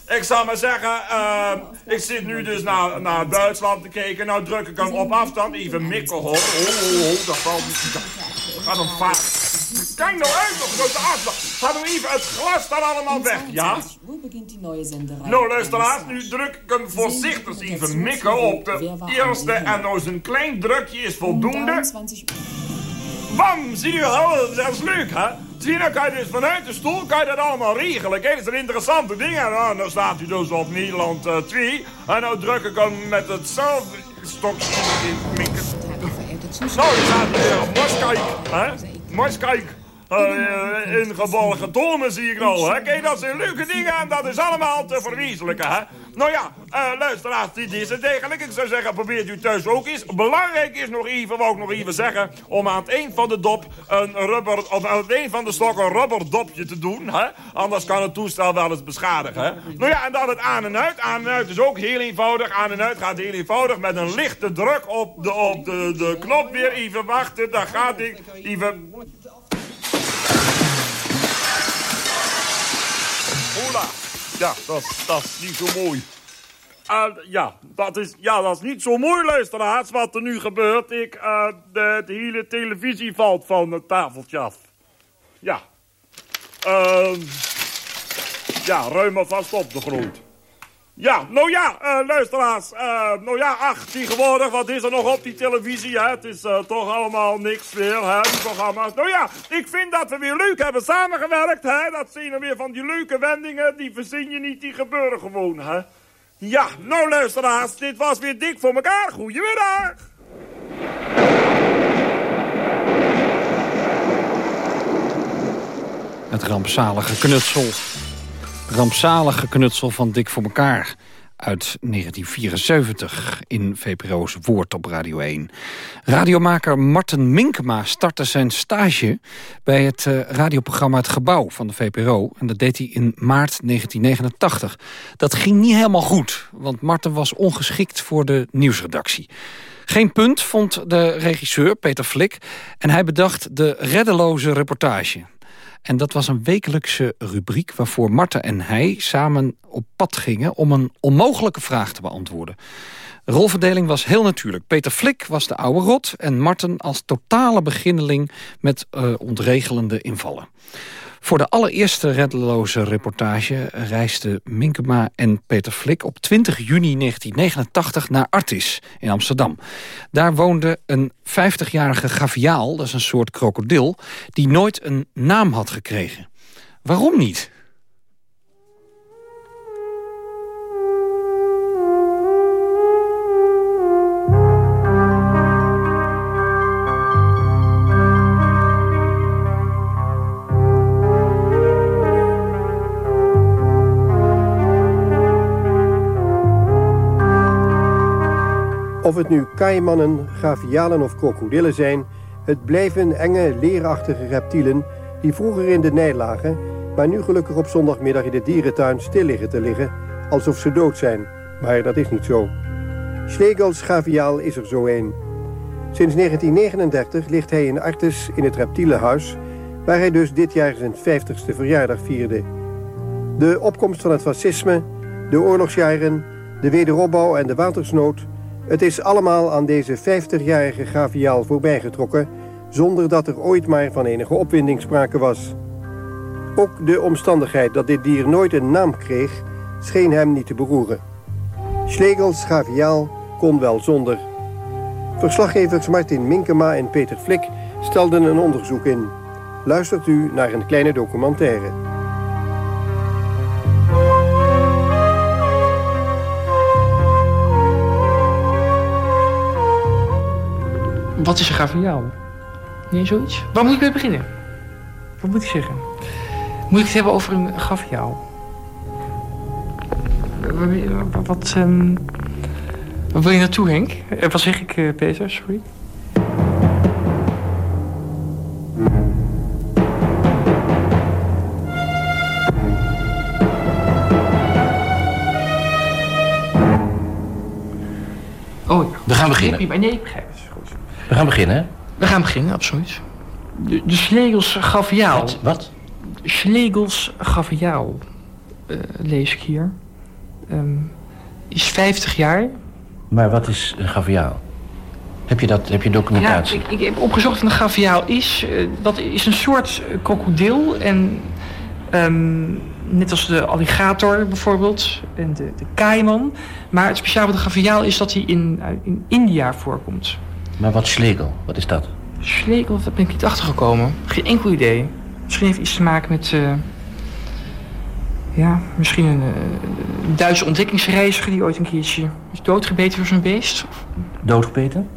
ik zal maar zeggen, uh, ik zit nu dus naar, naar Duitsland te kijken. Nou druk ik hem op afstand, even mikken hoor. Oh, oh, oh, dat valt niet. Dat gaat hem vaak. Kijk nou uit op grote afstand. Ga nou even het glas dan allemaal weg, ja? Nou, luisteraars, nu druk ik hem voorzichtig even mikken op de eerste. En nou een klein drukje is voldoende. Bam, zie je wel, dat is leuk, hè? Zie je, kan je dus vanuit de stoel kan je dat allemaal regelen. Kijk, dat is een interessante ding. En nou, dan staat u dus op Nederland uh, 2. En nou druk ik hem met hetzelfde stokje in mikken. Nou, je staat hier op Moskijk, hè? Moskijk. Uh, in gevolgen tonen zie ik nou. Hè? Kijk, dat zijn leuke dingen en dat is allemaal te verwezenlijken. Hè? Nou ja, uh, luisteraars, dit is het eigenlijk. Ik zou zeggen, probeert u thuis ook eens. Belangrijk is nog even, wou ik nog even zeggen... om aan het eind van de dop een rubber... of aan het eind van de stok een rubberdopje te doen. Hè? Anders kan het toestel wel eens beschadigen. Hè? Nou ja, en dan het aan en uit. Aan en uit is ook heel eenvoudig. Aan en uit gaat heel eenvoudig met een lichte druk op de, op de, de knop weer. Even wachten, daar gaat ik. Even... Hola. Ja, dat, dat is niet zo mooi. Ja, dat is, ja, dat is niet zo mooi, luisteraars, wat er nu gebeurt. Ik, de, de, hele televisie valt van het tafeltje af. Ja. Uh, ja, ruim maar vast op de grond. Ja, nou ja, uh, luisteraars. Uh, nou ja, ach, tegenwoordig, wat is er nog op die televisie, hè? Het is uh, toch allemaal niks meer, hè, die programma's. Nou ja, ik vind dat we weer leuk hebben samengewerkt, hè? Dat zien we weer van die leuke wendingen, die verzin je niet, die gebeuren gewoon, hè? Ja, nou luisteraars, dit was weer dik voor elkaar. Goedemiddag! Het rampzalige knutsel. Rampzalige knutsel van Dik voor elkaar uit 1974 in VPRO's Woord op Radio 1. Radiomaker Marten Minkema startte zijn stage bij het uh, radioprogramma Het Gebouw van de VPRO. En dat deed hij in maart 1989. Dat ging niet helemaal goed, want Marten was ongeschikt voor de nieuwsredactie. Geen punt vond de regisseur Peter Flik en hij bedacht de reddeloze reportage. En dat was een wekelijkse rubriek waarvoor Marten en hij samen op pad gingen... om een onmogelijke vraag te beantwoorden. De rolverdeling was heel natuurlijk. Peter Flik was de oude rot en Marten als totale beginneling met uh, ontregelende invallen. Voor de allereerste reddeloze reportage reisden Minkema en Peter Flik op 20 juni 1989 naar Artis in Amsterdam. Daar woonde een 50-jarige gaviaal, dat is een soort krokodil, die nooit een naam had gekregen. Waarom niet? Of het nu kaimannen, gavialen of krokodillen zijn... het blijven enge, leerachtige reptielen... die vroeger in de Nij lagen... maar nu gelukkig op zondagmiddag in de dierentuin stil liggen te liggen... alsof ze dood zijn. Maar dat is niet zo. Schlegels gaviaal is er zo een. Sinds 1939 ligt hij in Artes in het reptielenhuis... waar hij dus dit jaar zijn 50ste verjaardag vierde. De opkomst van het fascisme, de oorlogsjaren... de wederopbouw en de watersnood het is allemaal aan deze 50-jarige Gaviaal voorbijgetrokken... zonder dat er ooit maar van enige opwinding sprake was. Ook de omstandigheid dat dit dier nooit een naam kreeg... scheen hem niet te beroeren. Schlegels Gaviaal kon wel zonder. Verslaggevers Martin Minkema en Peter Flik stelden een onderzoek in. Luistert u naar een kleine documentaire. Wat is een gaviaal? Nee, zoiets? Waar moet ik mee beginnen? Wat moet ik zeggen? Moet ik het hebben over een gaviaal? Wat, wat, um, wat wil je naartoe, Henk? Eh, wat zeg ik, uh, Peter? Sorry. Oh, ja. We gaan beginnen. Nee, nee, ik begrijp. We gaan beginnen. We gaan beginnen, absoluut. De, de Schlegels Gaviaal. Wat? Wat? Schlegels Gaviaal, uh, lees ik hier. Um, is 50 jaar. Maar wat is een gaviaal? Heb je dat, heb je documentatie? Ja, ik, ik heb opgezocht wat een gaviaal is. Uh, dat is een soort krokodil. En um, net als de alligator bijvoorbeeld. En de, de kaiman. Maar het speciaal van de gaviaal is dat hij in, in India voorkomt. Maar wat Schlegel, wat is dat? Schlegel, daar ben ik niet achtergekomen. Geen enkel idee. Misschien heeft iets te maken met... Uh, ja, misschien een, uh, een Duitse ontdekkingsreiziger... die ooit een keertje is doodgebeten door zo'n beest. Doodgebeten?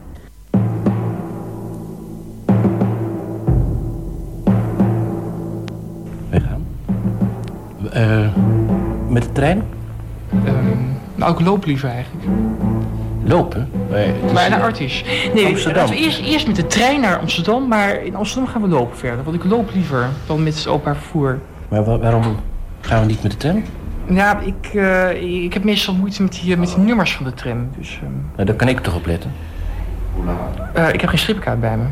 Wij gaan. Uh, met de trein? Um, nou, ik loop liever eigenlijk. Lopen? Nee, maar naar Artis. Nee, Amsterdam. laten we eerst, eerst met de trein naar Amsterdam, maar in Amsterdam gaan we lopen verder. Want ik loop liever dan met het openbaar vervoer. Maar waarom gaan we niet met de tram? Ja, ik, uh, ik heb meestal moeite met die, met die nummers van de tram. Dus, um... nou, daar kan ik toch op letten? Uh, ik heb geen stripkaart bij me.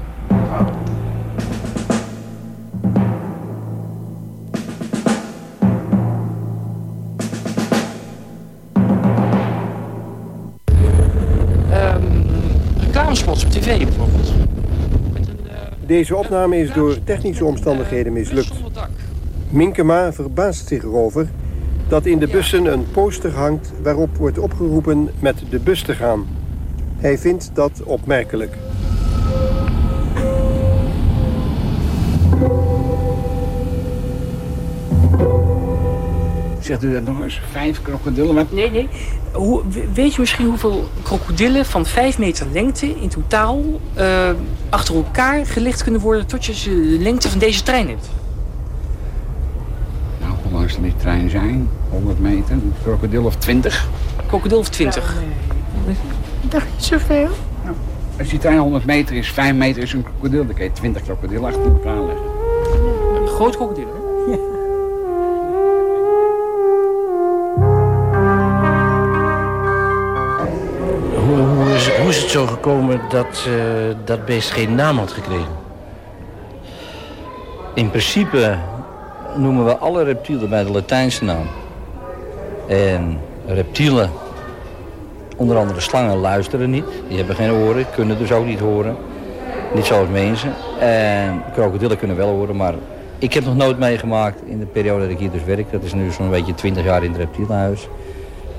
Deze opname is door technische omstandigheden mislukt. Minkema verbaast zich erover dat in de bussen een poster hangt waarop wordt opgeroepen met de bus te gaan. Hij vindt dat opmerkelijk. Zegt u dat nog eens? Vijf krokodillen? Wat? Nee, nee. Hoe, weet je misschien hoeveel krokodillen van 5 meter lengte in totaal uh, achter elkaar gelegd kunnen worden tot je de lengte van deze trein hebt? Nou, hoe lang zal die trein zijn? 100 meter? Een krokodil of 20? Krokodil of 20? nee. Ik dacht niet zoveel. Nou, als die trein 100 meter is, 5 meter is een krokodil, dan kan je 20 krokodillen achter elkaar leggen. Een groot krokodil, hè? Ja. Gekomen dat uh, dat beest geen naam had gekregen? In principe noemen we alle reptielen bij de Latijnse naam. En reptielen, onder andere slangen, luisteren niet. Die hebben geen oren, kunnen dus ook niet horen. Niet zoals mensen. En krokodillen kunnen wel horen, maar ik heb nog nooit meegemaakt in de periode dat ik hier dus werk. Dat is nu zo'n beetje 20 jaar in het reptielenhuis.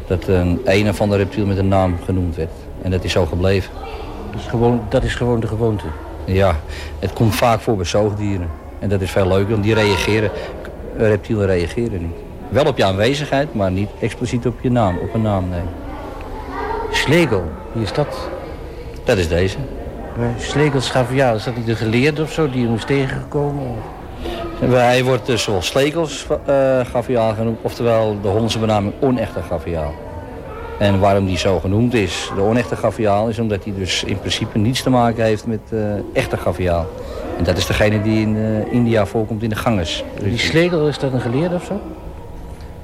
Dat een een of andere reptiel met een naam genoemd werd. En dat is zo gebleven. Dat is gewoon, dat is gewoon de gewoonte? Ja, het komt vaak voor bij zoogdieren. En dat is veel leuker, want die reageren, reptielen reageren niet. Wel op je aanwezigheid, maar niet expliciet op je naam, op een naam, nee. Schlegel, wie is dat? Dat is deze. Schlegel schaviaal, is dat niet een geleerde of zo die hem is tegengekomen? Hij wordt dus zoals Slegels uh, genoemd, oftewel de Hollandse benaming onechte gaviaal. En waarom die zo genoemd is, de onechte gaviaal, is omdat hij dus in principe niets te maken heeft met uh, echte gaviaal. En dat is degene die in uh, India voorkomt in de ganges. Die Schlegel, is dat een geleerde of zo?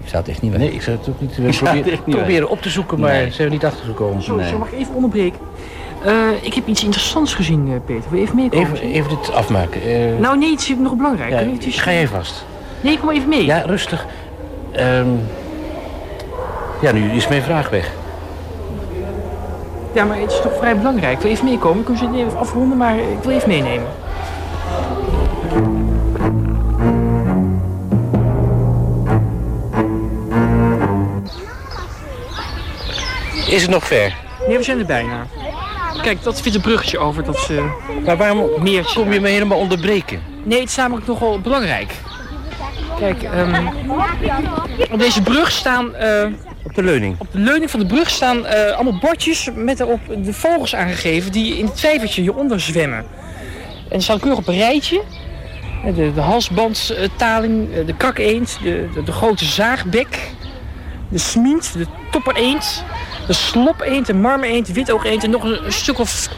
Ik zou het echt niet weten. Nee, ik zou het ook niet, ik proberen, niet proberen op te zoeken, maar nee. zijn we niet achtergekomen. Zo, nee. zo mag ik even onderbreken? Uh, ik heb iets interessants gezien, Peter. Wil je even meekomen? Even, even dit afmaken. Uh, nou nee, het is nog belangrijk. Ja, ga jij vast. Nee, kom even mee. Ja, rustig. Um, ja, nu is mijn vraag weg. Ja, maar het is toch vrij belangrijk. Ik wil even meekomen. Ik kan ze even afronden, maar ik wil even meenemen. Is het nog ver? Nee, we zijn er bijna. Kijk, dat vindt een bruggetje over dat ze... Maar waarom meertje kom je me helemaal onderbreken? Nee, het is namelijk nogal belangrijk. Kijk, um, op deze brug staan... Uh, op de leuning? Op de leuning van de brug staan uh, allemaal bordjes met erop de vogels aangegeven... die in het vijvertje hieronder zwemmen. En ze staan keurig op een rijtje. De, de halsbandtaling, de krakeend, de, de, de grote zaagbek... de smint, de toppereend de slopeend, de marmereend, de witoogeend en nog een, stuk of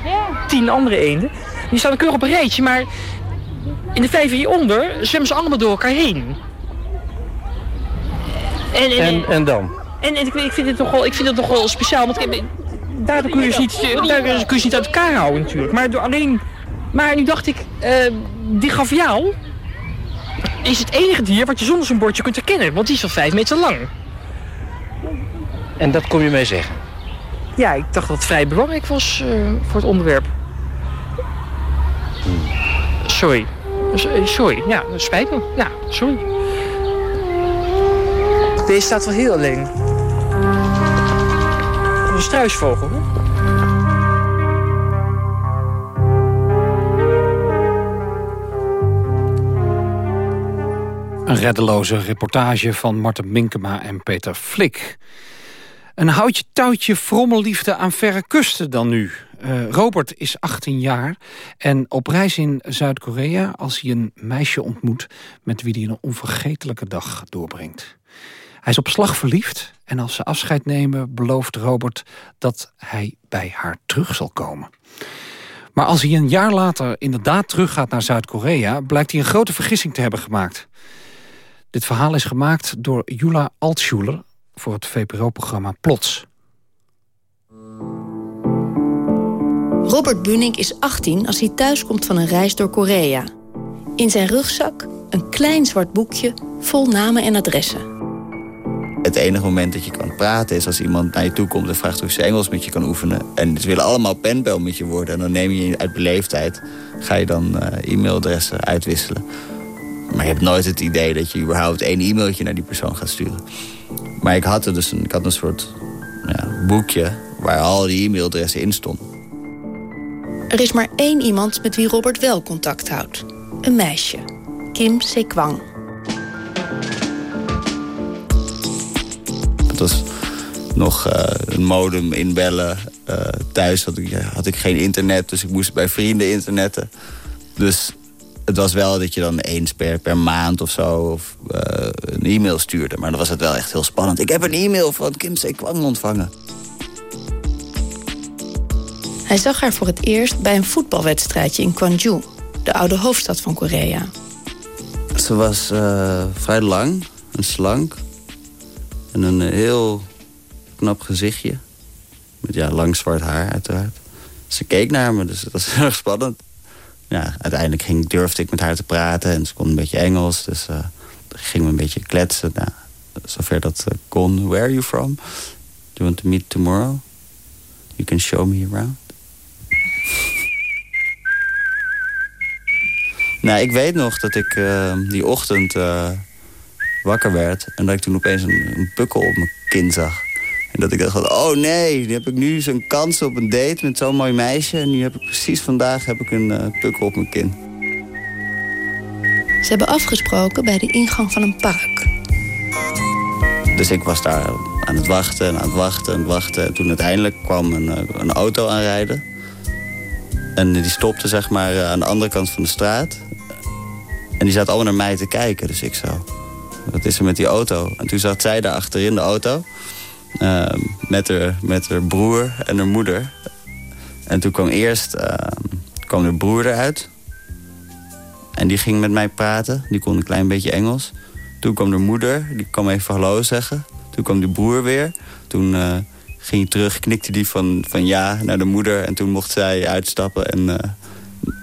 tien andere eenden. Die staan keurig op een rijtje, maar in de vijver hieronder zwemmen ze allemaal door elkaar heen. En, en, en, en dan? En, en ik, ik, vind het toch wel, ik vind het toch wel speciaal, want daardoor kun je ze niet, daardoor kun je ze niet uit elkaar houden natuurlijk. Maar door alleen... Maar nu dacht ik, uh, die gaviaal is het enige dier wat je zonder zo'n bordje kunt herkennen, want die is al vijf meter lang. En dat kom je mee zeggen? Ja, ik dacht dat het vrij belangrijk was uh, voor het onderwerp. Sorry. Sorry, ja, spijt me. Ja, sorry. Deze staat wel heel alleen. Een struisvogel? Een reddeloze reportage van Marten Minkema en Peter Flik. Een houtje touwtje frommelliefde aan verre kusten dan nu. Uh, Robert is 18 jaar en op reis in Zuid-Korea... als hij een meisje ontmoet met wie hij een onvergetelijke dag doorbrengt. Hij is op slag verliefd en als ze afscheid nemen... belooft Robert dat hij bij haar terug zal komen. Maar als hij een jaar later inderdaad teruggaat naar Zuid-Korea... blijkt hij een grote vergissing te hebben gemaakt. Dit verhaal is gemaakt door Jula Altschuler voor het VPRO-programma Plots. Robert Bunink is 18 als hij thuiskomt van een reis door Korea. In zijn rugzak een klein zwart boekje vol namen en adressen. Het enige moment dat je kan praten is als iemand naar je toe komt... en vraagt of ze Engels met je kan oefenen. En ze willen allemaal penbel met je worden. En dan neem je uit beleefdheid, ga je dan uh, e-mailadressen uitwisselen. Maar je hebt nooit het idee dat je überhaupt één e-mailtje naar die persoon gaat sturen. Maar ik had er dus een, ik had een soort ja, boekje waar al die e-mailadressen in stonden. Er is maar één iemand met wie Robert wel contact houdt. Een meisje, Kim Sekwang. Het was nog uh, een modem inbellen. Uh, thuis had ik, had ik geen internet, dus ik moest bij vrienden internetten. Dus het was wel dat je dan eens per, per maand of zo of, uh, een e-mail stuurde. Maar dan was het wel echt heel spannend. Ik heb een e-mail van Kim Sekwang ontvangen. Hij zag haar voor het eerst bij een voetbalwedstrijdje in Gwangju, de oude hoofdstad van Korea. Ze was uh, vrij lang en slank. En een heel knap gezichtje. Met ja, lang zwart haar uiteraard. Ze keek naar me, dus dat was heel erg spannend. Ja, uiteindelijk ging, durfde ik met haar te praten en ze kon een beetje Engels. Dus uh, ging me een beetje kletsen. Nou, zover dat uh, kon. Where are you from? Do you want to meet tomorrow? You can show me around. Nou, ik weet nog dat ik die ochtend wakker werd... en dat ik toen opeens een, een pukkel op mijn kin zag. En dat ik dacht, oh nee, nu heb ik nu zo'n kans op een date met zo'n mooi meisje... en nu heb ik precies vandaag heb ik een uh, pukkel op mijn kin. Ze hebben afgesproken bij de ingang van een park. Dus ik was daar aan het wachten en aan het wachten en wachten. En toen uiteindelijk kwam een, een auto aanrijden. En die stopte zeg maar aan de andere kant van de straat. En die zat allemaal naar mij te kijken. Dus ik zo, wat is er met die auto? En toen zat zij daar achterin de auto. Uh, met, haar, met haar broer en haar moeder. En toen kwam eerst uh, kwam haar broer eruit. En die ging met mij praten. Die kon een klein beetje Engels. Toen kwam de moeder, die kwam even hallo zeggen. Toen kwam de broer weer. Toen uh, ging hij terug, knikte die van, van ja naar de moeder. En toen mocht zij uitstappen en uh,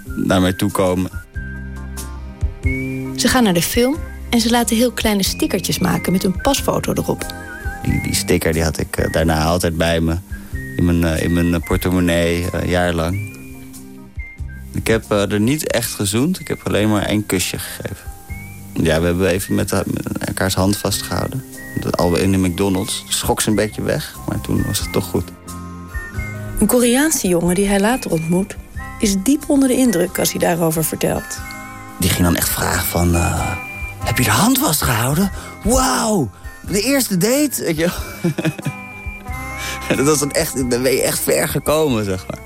naar mij toe komen. Ze gaan naar de film en ze laten heel kleine stickertjes maken met een pasfoto erop. Die, die sticker die had ik uh, daarna altijd bij me. In mijn, uh, in mijn portemonnee, uh, jaarlang. Ik heb er niet echt gezoend. Ik heb alleen maar één kusje gegeven. Ja, we hebben even met, met elkaars hand vastgehouden. Al in de McDonald's. Schrok ze een beetje weg, maar toen was het toch goed. Een Koreaanse jongen die hij later ontmoet... is diep onder de indruk als hij daarover vertelt. Die ging dan echt vragen van... Uh, heb je de hand vastgehouden? Wauw, de eerste date? Weet je? dat was dan, echt, dan ben je echt ver gekomen, zeg maar.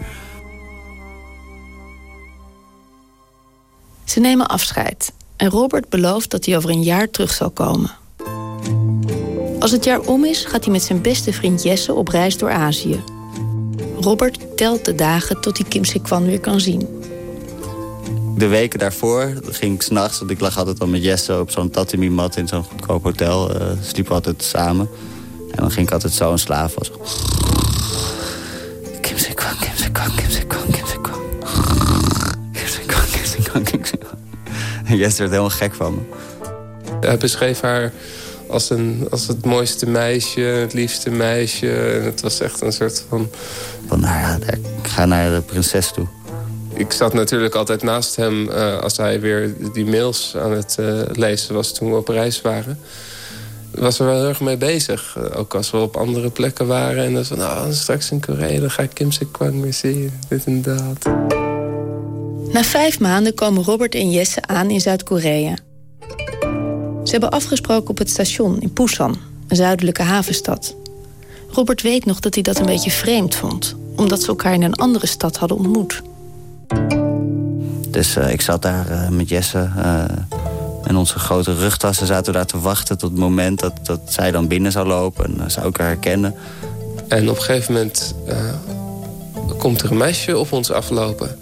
Ze nemen afscheid. En Robert belooft dat hij over een jaar terug zal komen. Als het jaar om is, gaat hij met zijn beste vriend Jesse op reis door Azië. Robert telt de dagen tot hij Kim Sekwan weer kan zien. De weken daarvoor ging ik s'nachts, want ik lag altijd al met Jesse op zo'n tatami-mat in zo'n goedkoop hotel. Uh, sliepen we altijd samen. En dan ging ik altijd zo in slaap. Zo. Kim Kim Sekwan, Kim Sekwan, Kim Sekwan. Kim Sekwan, Kim Sekwan, Kim Sekwan. En Jesse werd helemaal gek van me. Hij beschreef haar als, een, als het mooiste meisje, het liefste meisje. En het was echt een soort van... Van, nou ja, ik ga naar de prinses toe. Ik zat natuurlijk altijd naast hem uh, als hij weer die mails aan het uh, lezen was toen we op reis waren. Was er wel heel erg mee bezig. Uh, ook als we op andere plekken waren. En dan van, nou, straks in Korea, dan ga ik Kim Sekwang weer zien. Dit dat. Na vijf maanden komen Robert en Jesse aan in Zuid-Korea. Ze hebben afgesproken op het station in Busan, een zuidelijke havenstad. Robert weet nog dat hij dat een beetje vreemd vond, omdat ze elkaar in een andere stad hadden ontmoet. Dus uh, ik zat daar uh, met Jesse uh, en onze grote rugtassen zaten daar te wachten tot het moment dat, dat zij dan binnen zou lopen en zou elkaar herkennen. En op een gegeven moment komt er een meisje op ons aflopen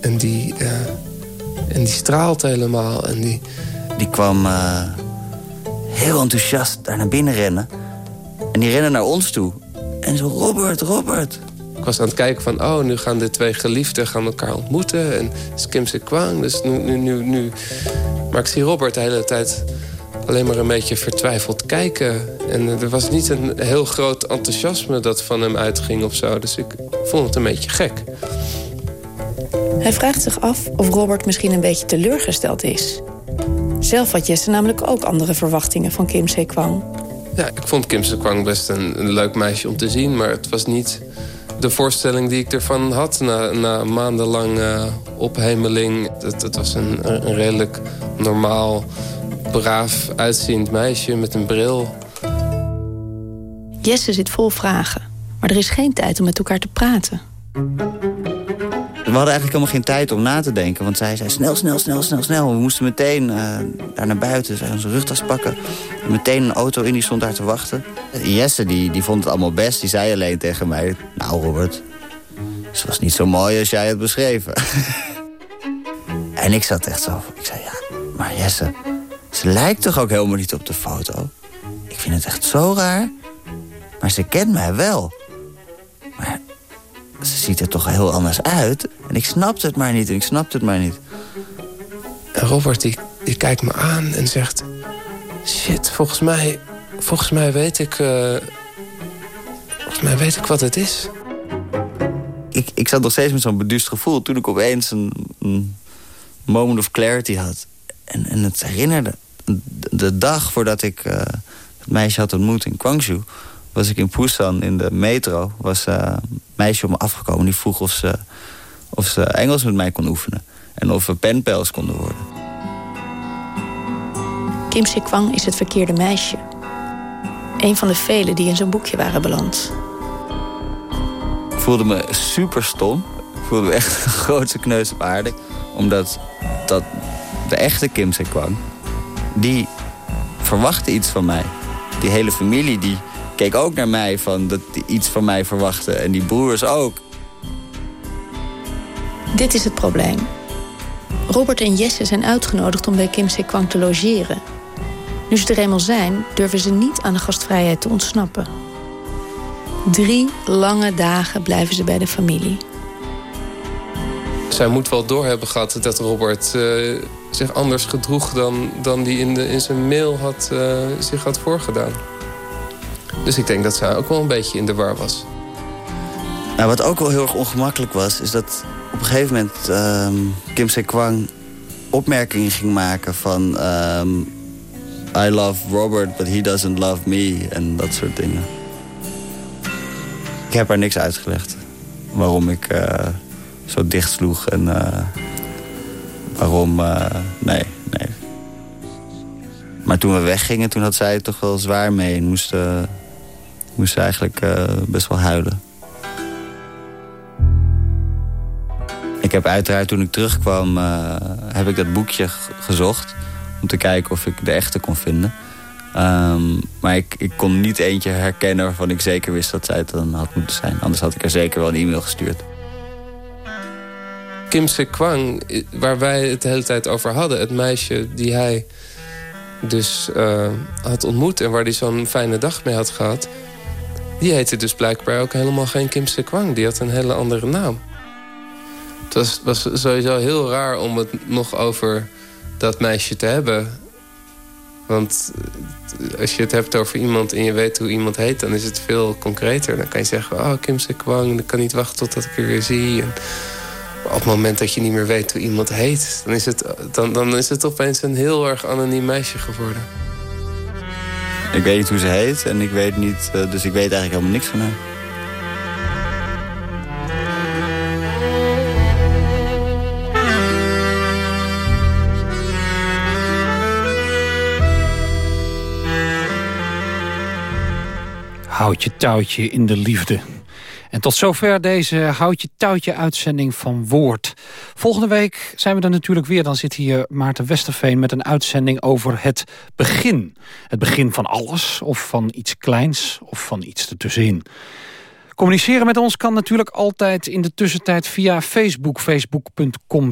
en die, en die straalt helemaal en die die kwam heel enthousiast daar naar binnen rennen. En die rennen naar ons toe. En zo, Robert, Robert. Ik was aan het kijken van, oh, nu gaan de twee geliefden gaan elkaar ontmoeten. En het is Kim Kwang, dus nu, nu, nu, nu... Maar ik zie Robert de hele tijd alleen maar een beetje vertwijfeld kijken. En er was niet een heel groot enthousiasme dat van hem uitging of zo. Dus ik vond het een beetje gek. Hij vraagt zich af of Robert misschien een beetje teleurgesteld is. Zelf had Jesse namelijk ook andere verwachtingen van Kim Se-kwang. Ja, ik vond Kim Se-kwang best een, een, leuk meisje om te zien... maar het was niet de voorstelling die ik ervan had na, na maandenlang uh, ophemeling. Het, het was een, een redelijk normaal, braaf uitziend meisje met een bril. Jesse zit vol vragen, maar er is geen tijd om met elkaar te praten. We hadden eigenlijk helemaal geen tijd om na te denken. Want zij zei snel, snel, snel, snel, snel. We moesten meteen uh, daar naar buiten. Zij onze rugtas pakken. En meteen een auto in, die stond daar te wachten. Jesse, die, die vond het allemaal best. Die zei alleen tegen mij... Nou, Robert, ze was niet zo mooi als jij het beschreven. en ik zat echt zo... Ik zei, ja, maar Jesse... Ze lijkt toch ook helemaal niet op de foto? Ik vind het echt zo raar. Maar ze kent mij wel. Ze ziet er toch heel anders uit. En ik snapte het maar niet en ik snapte het maar niet. En Robert die, die kijkt me aan en zegt... Shit, volgens mij, volgens mij weet ik... Uh, volgens mij weet ik wat het is. Ik, ik zat nog steeds met zo'n beduust gevoel... toen ik opeens een, een moment of clarity had. En, en het herinnerde. De dag voordat ik uh, het meisje had ontmoet in Guangzhou was ik in Busan in de metro. Was uh, een meisje op me afgekomen. Die vroeg of ze, of ze Engels met mij kon oefenen. En of we penpels konden worden. Kim Se-kwang is het verkeerde meisje. Een van de velen die in zijn boekje waren beland. Ik voelde me super stom. Ik voelde me echt de grootste kneus op aarde. Omdat dat de echte Kim Se-kwang... die verwachtte iets van mij. Die hele familie die keek ook naar mij van dat die iets van mij verwachtte. En die broers ook. Dit is het probleem. Robert en Jesse zijn uitgenodigd om bij Kim Se-kwang te logeren. Nu ze er eenmaal zijn, durven ze niet aan de gastvrijheid te ontsnappen. Drie lange dagen blijven ze bij de familie. Zij moet wel doorhebben gehad dat Robert uh, zich anders gedroeg... dan, dan die in, de, in zijn mail had, uh, zich had voorgedaan. Dus ik denk dat zij ook wel een beetje in de war was. Nou, wat ook wel heel erg ongemakkelijk was... is dat op een gegeven moment um, Kim Se-kwang opmerkingen ging maken van... Um, I love Robert, but he doesn't love me. En dat soort dingen. Ik heb haar niks uitgelegd. Waarom ik uh, zo dicht sloeg en uh, waarom... Uh, nee, nee. Maar toen we weggingen, toen had zij het toch wel zwaar mee. En moest, moest ze eigenlijk uh, best wel huilen. Ik heb uiteraard toen ik terugkwam, uh, heb ik dat boekje gezocht. Om te kijken of ik de echte kon vinden. Um, maar ik, ik kon niet eentje herkennen waarvan ik zeker wist dat zij het dan had moeten zijn. Anders had ik er zeker wel een e-mail gestuurd. Kim Se-kwang, waar wij het de hele tijd over hadden... het meisje die hij dus uh, had ontmoet... en waar hij zo'n fijne dag mee had gehad... Die heette dus blijkbaar ook helemaal geen Kim Se-kwang. Die had een hele andere naam. Het was, sowieso heel raar om het nog over dat meisje te hebben. Want als je het hebt over iemand en je weet hoe iemand heet... dan is het veel concreter. Dan kan je zeggen, oh, Kim Se-kwang, ik kan niet wachten totdat ik haar weer zie. Op het moment dat je niet meer weet hoe iemand heet... dan is het, dan, dan is het opeens een heel erg anoniem meisje geworden. Ik weet niet hoe ze heet en ik weet niet, uh, dus ik weet eigenlijk helemaal niks van haar. Houd je touwtje in de liefde. En tot zover deze houtje touwtje uitzending van Woord. Volgende week zijn we er natuurlijk weer. Dan zit hier Maarten Westerveen met een uitzending over het begin. Het begin van alles, of van iets kleins, of van iets ertussenin. Communiceren met ons kan natuurlijk altijd in de tussentijd via Facebook, facebook.com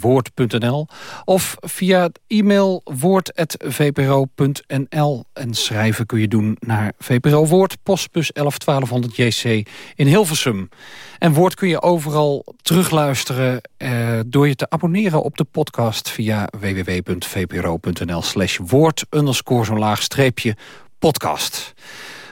woord.nl of via e-mail woord.vpro.nl en schrijven kun je doen naar VPRO Woord, postbus 11 1200 JC in Hilversum. En Woord kun je overal terugluisteren eh, door je te abonneren op de podcast via www.vpro.nl slash woord underscore zo'n laag streepje podcast.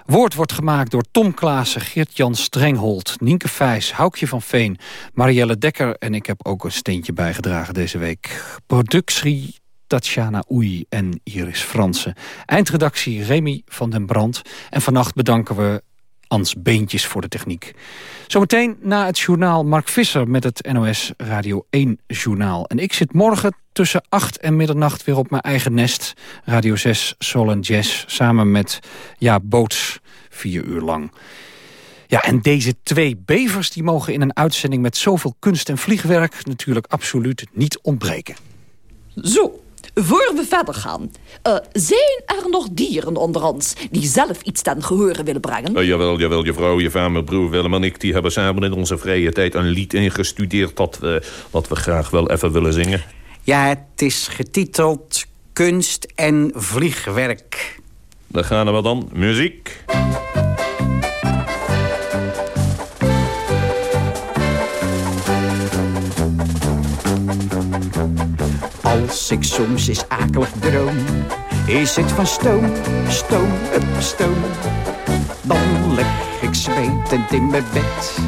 Woord wordt gemaakt door Tom Klaassen, Geert-Jan Strenghold... Nienke Vijs, Houkje van Veen, Marielle Dekker... en ik heb ook een steentje bijgedragen deze week. Productie Tatjana Oei en Iris Fransen. Eindredactie Remy van den Brand. En vannacht bedanken we Beentjes voor de techniek. Zometeen na het journaal Mark Visser met het NOS Radio 1 journaal. En ik zit morgen tussen 8 en middernacht weer op mijn eigen nest. Radio 6 Soul Jazz samen met Ja Boots vier uur lang. Ja, en deze twee bevers die mogen in een uitzending met zoveel kunst en vliegwerk natuurlijk absoluut niet ontbreken. Zo, voor we verder gaan. Uh, zijn er nog dieren onder ons die zelf iets ten gehore willen brengen? Uh, jawel, jawel, je vrouw, je vader, mijn broer Willem en ik... die hebben samen in onze vrije tijd een lied ingestudeerd... dat we, dat we graag wel even willen zingen. Ja, het is getiteld Kunst en Vliegwerk. Daar gaan we dan. Muziek. Als ik soms eens akelig droom, is het van stoom, stoom, up, stoom. Dan lig ik zwetend in mijn bed,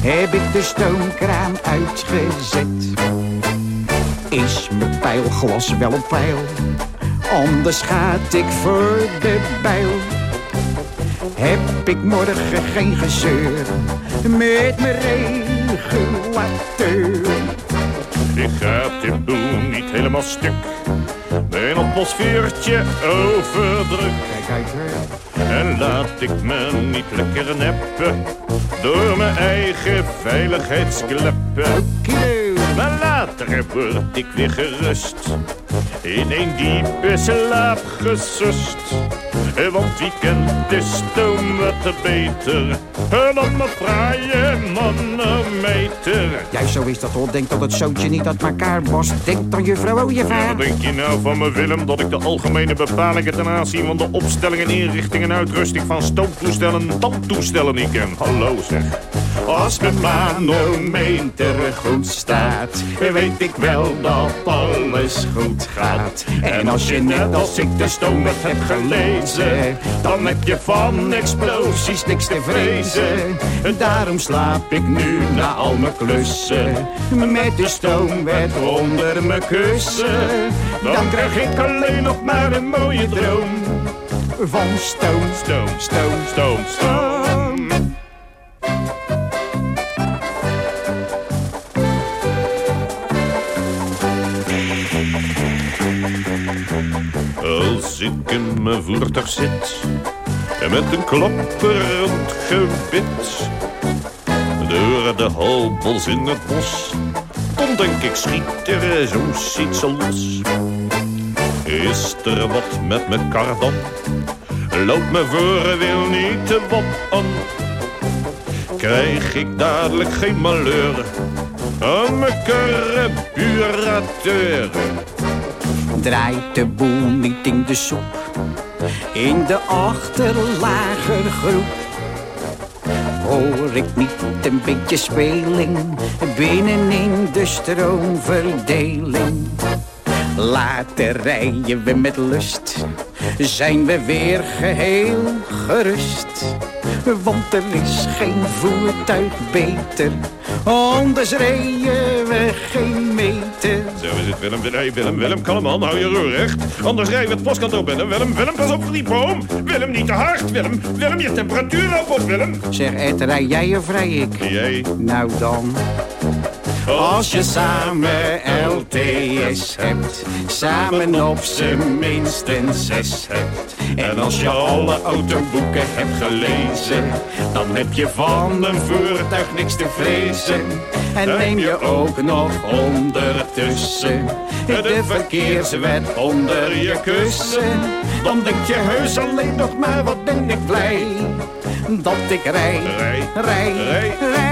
heb ik de stoomkraan uitgezet. Is mijn pijlglas wel op peil, anders gaat ik voor de bijl. Heb ik morgen geen gezeur met mijn regulateur. Ik ga de boel niet helemaal stuk. Mijn atmosfeertje overdruk. En laat ik me niet lekker neppen door mijn eigen veiligheidskleppen. Maar later word ik weer gerust, in een diepe slaap gesust. Want wie kent de stoom wat beter dan een fraaie manometer? Juist zo is dat hoor, denk dat het zootje niet uit elkaar was. Denk dan juffrouw Ooievaar. Ja, wat denk je nou van me Willem, dat ik de algemene bepalingen ten aanzien van de opstellingen, inrichting en uitrusting van stoomtoestellen en tandtoestellen niet ken? Hallo zeg. Als mijn manometer goed staat, weet ik wel dat alles goed gaat. En als je net als ik de stoomwet hebt gelezen, dan heb je van explosies niks te vrezen. Daarom slaap ik nu na al mijn klussen, met de stoomwet onder mijn kussen. Dan krijg ik alleen nog maar een mooie droom van stoom, stoom, stoom, stoom, stoom. Ik in mijn voertuig zit en met een klapperend gebit door de halbels in het bos, dan denk ik schiet er zo'n iets los. Is er wat met mijn kar dan? Me voor wil niet te wat aan. Krijg ik dadelijk geen malheur aan mijn carburateur draait de boel niet in de soep. In de achterlager groep hoor ik niet een beetje speling binnenin de stroomverdeling. Later rijden we met lust, zijn we weer geheel gerust. Want er is geen voertuig beter, anders rijden we geen meter. Zo is het, Willem. Hey, Willem, Willem, kalm aan, hou je rug recht. Anders rijden we het postkantoor binnen. Willem, Willem, pas op voor die boom. Willem, niet te hard, Willem. Willem, je temperatuur loopt op, Willem. Zeg, Ed, rij jij of rij ik? Jij. Nou dan. Als je samen LTS hebt, samen op zijn minstens zes hebt. En als je alle autoboeken hebt gelezen, dan heb je van een voertuig niks te vrezen. En neem je ook nog ondertussen de verkeerswet onder je kussen. Dan denk je heus alleen nog maar wat ben ik blij dat ik rij, rij, rij, rij.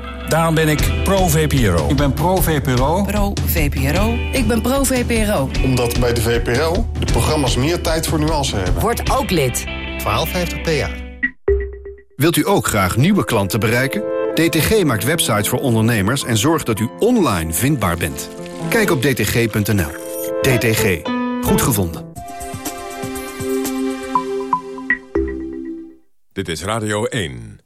Daarom ben ik pro-VPRO. Ik ben pro-VPRO. Pro-VPRO. Ik ben pro-VPRO. Omdat bij de VPRO de programma's meer tijd voor nuance hebben. Word ook lid. 1250 PA. Wilt u ook graag nieuwe klanten bereiken? DTG maakt websites voor ondernemers en zorgt dat u online vindbaar bent. Kijk op dtg.nl. DTG. Goed gevonden. Dit is Radio 1.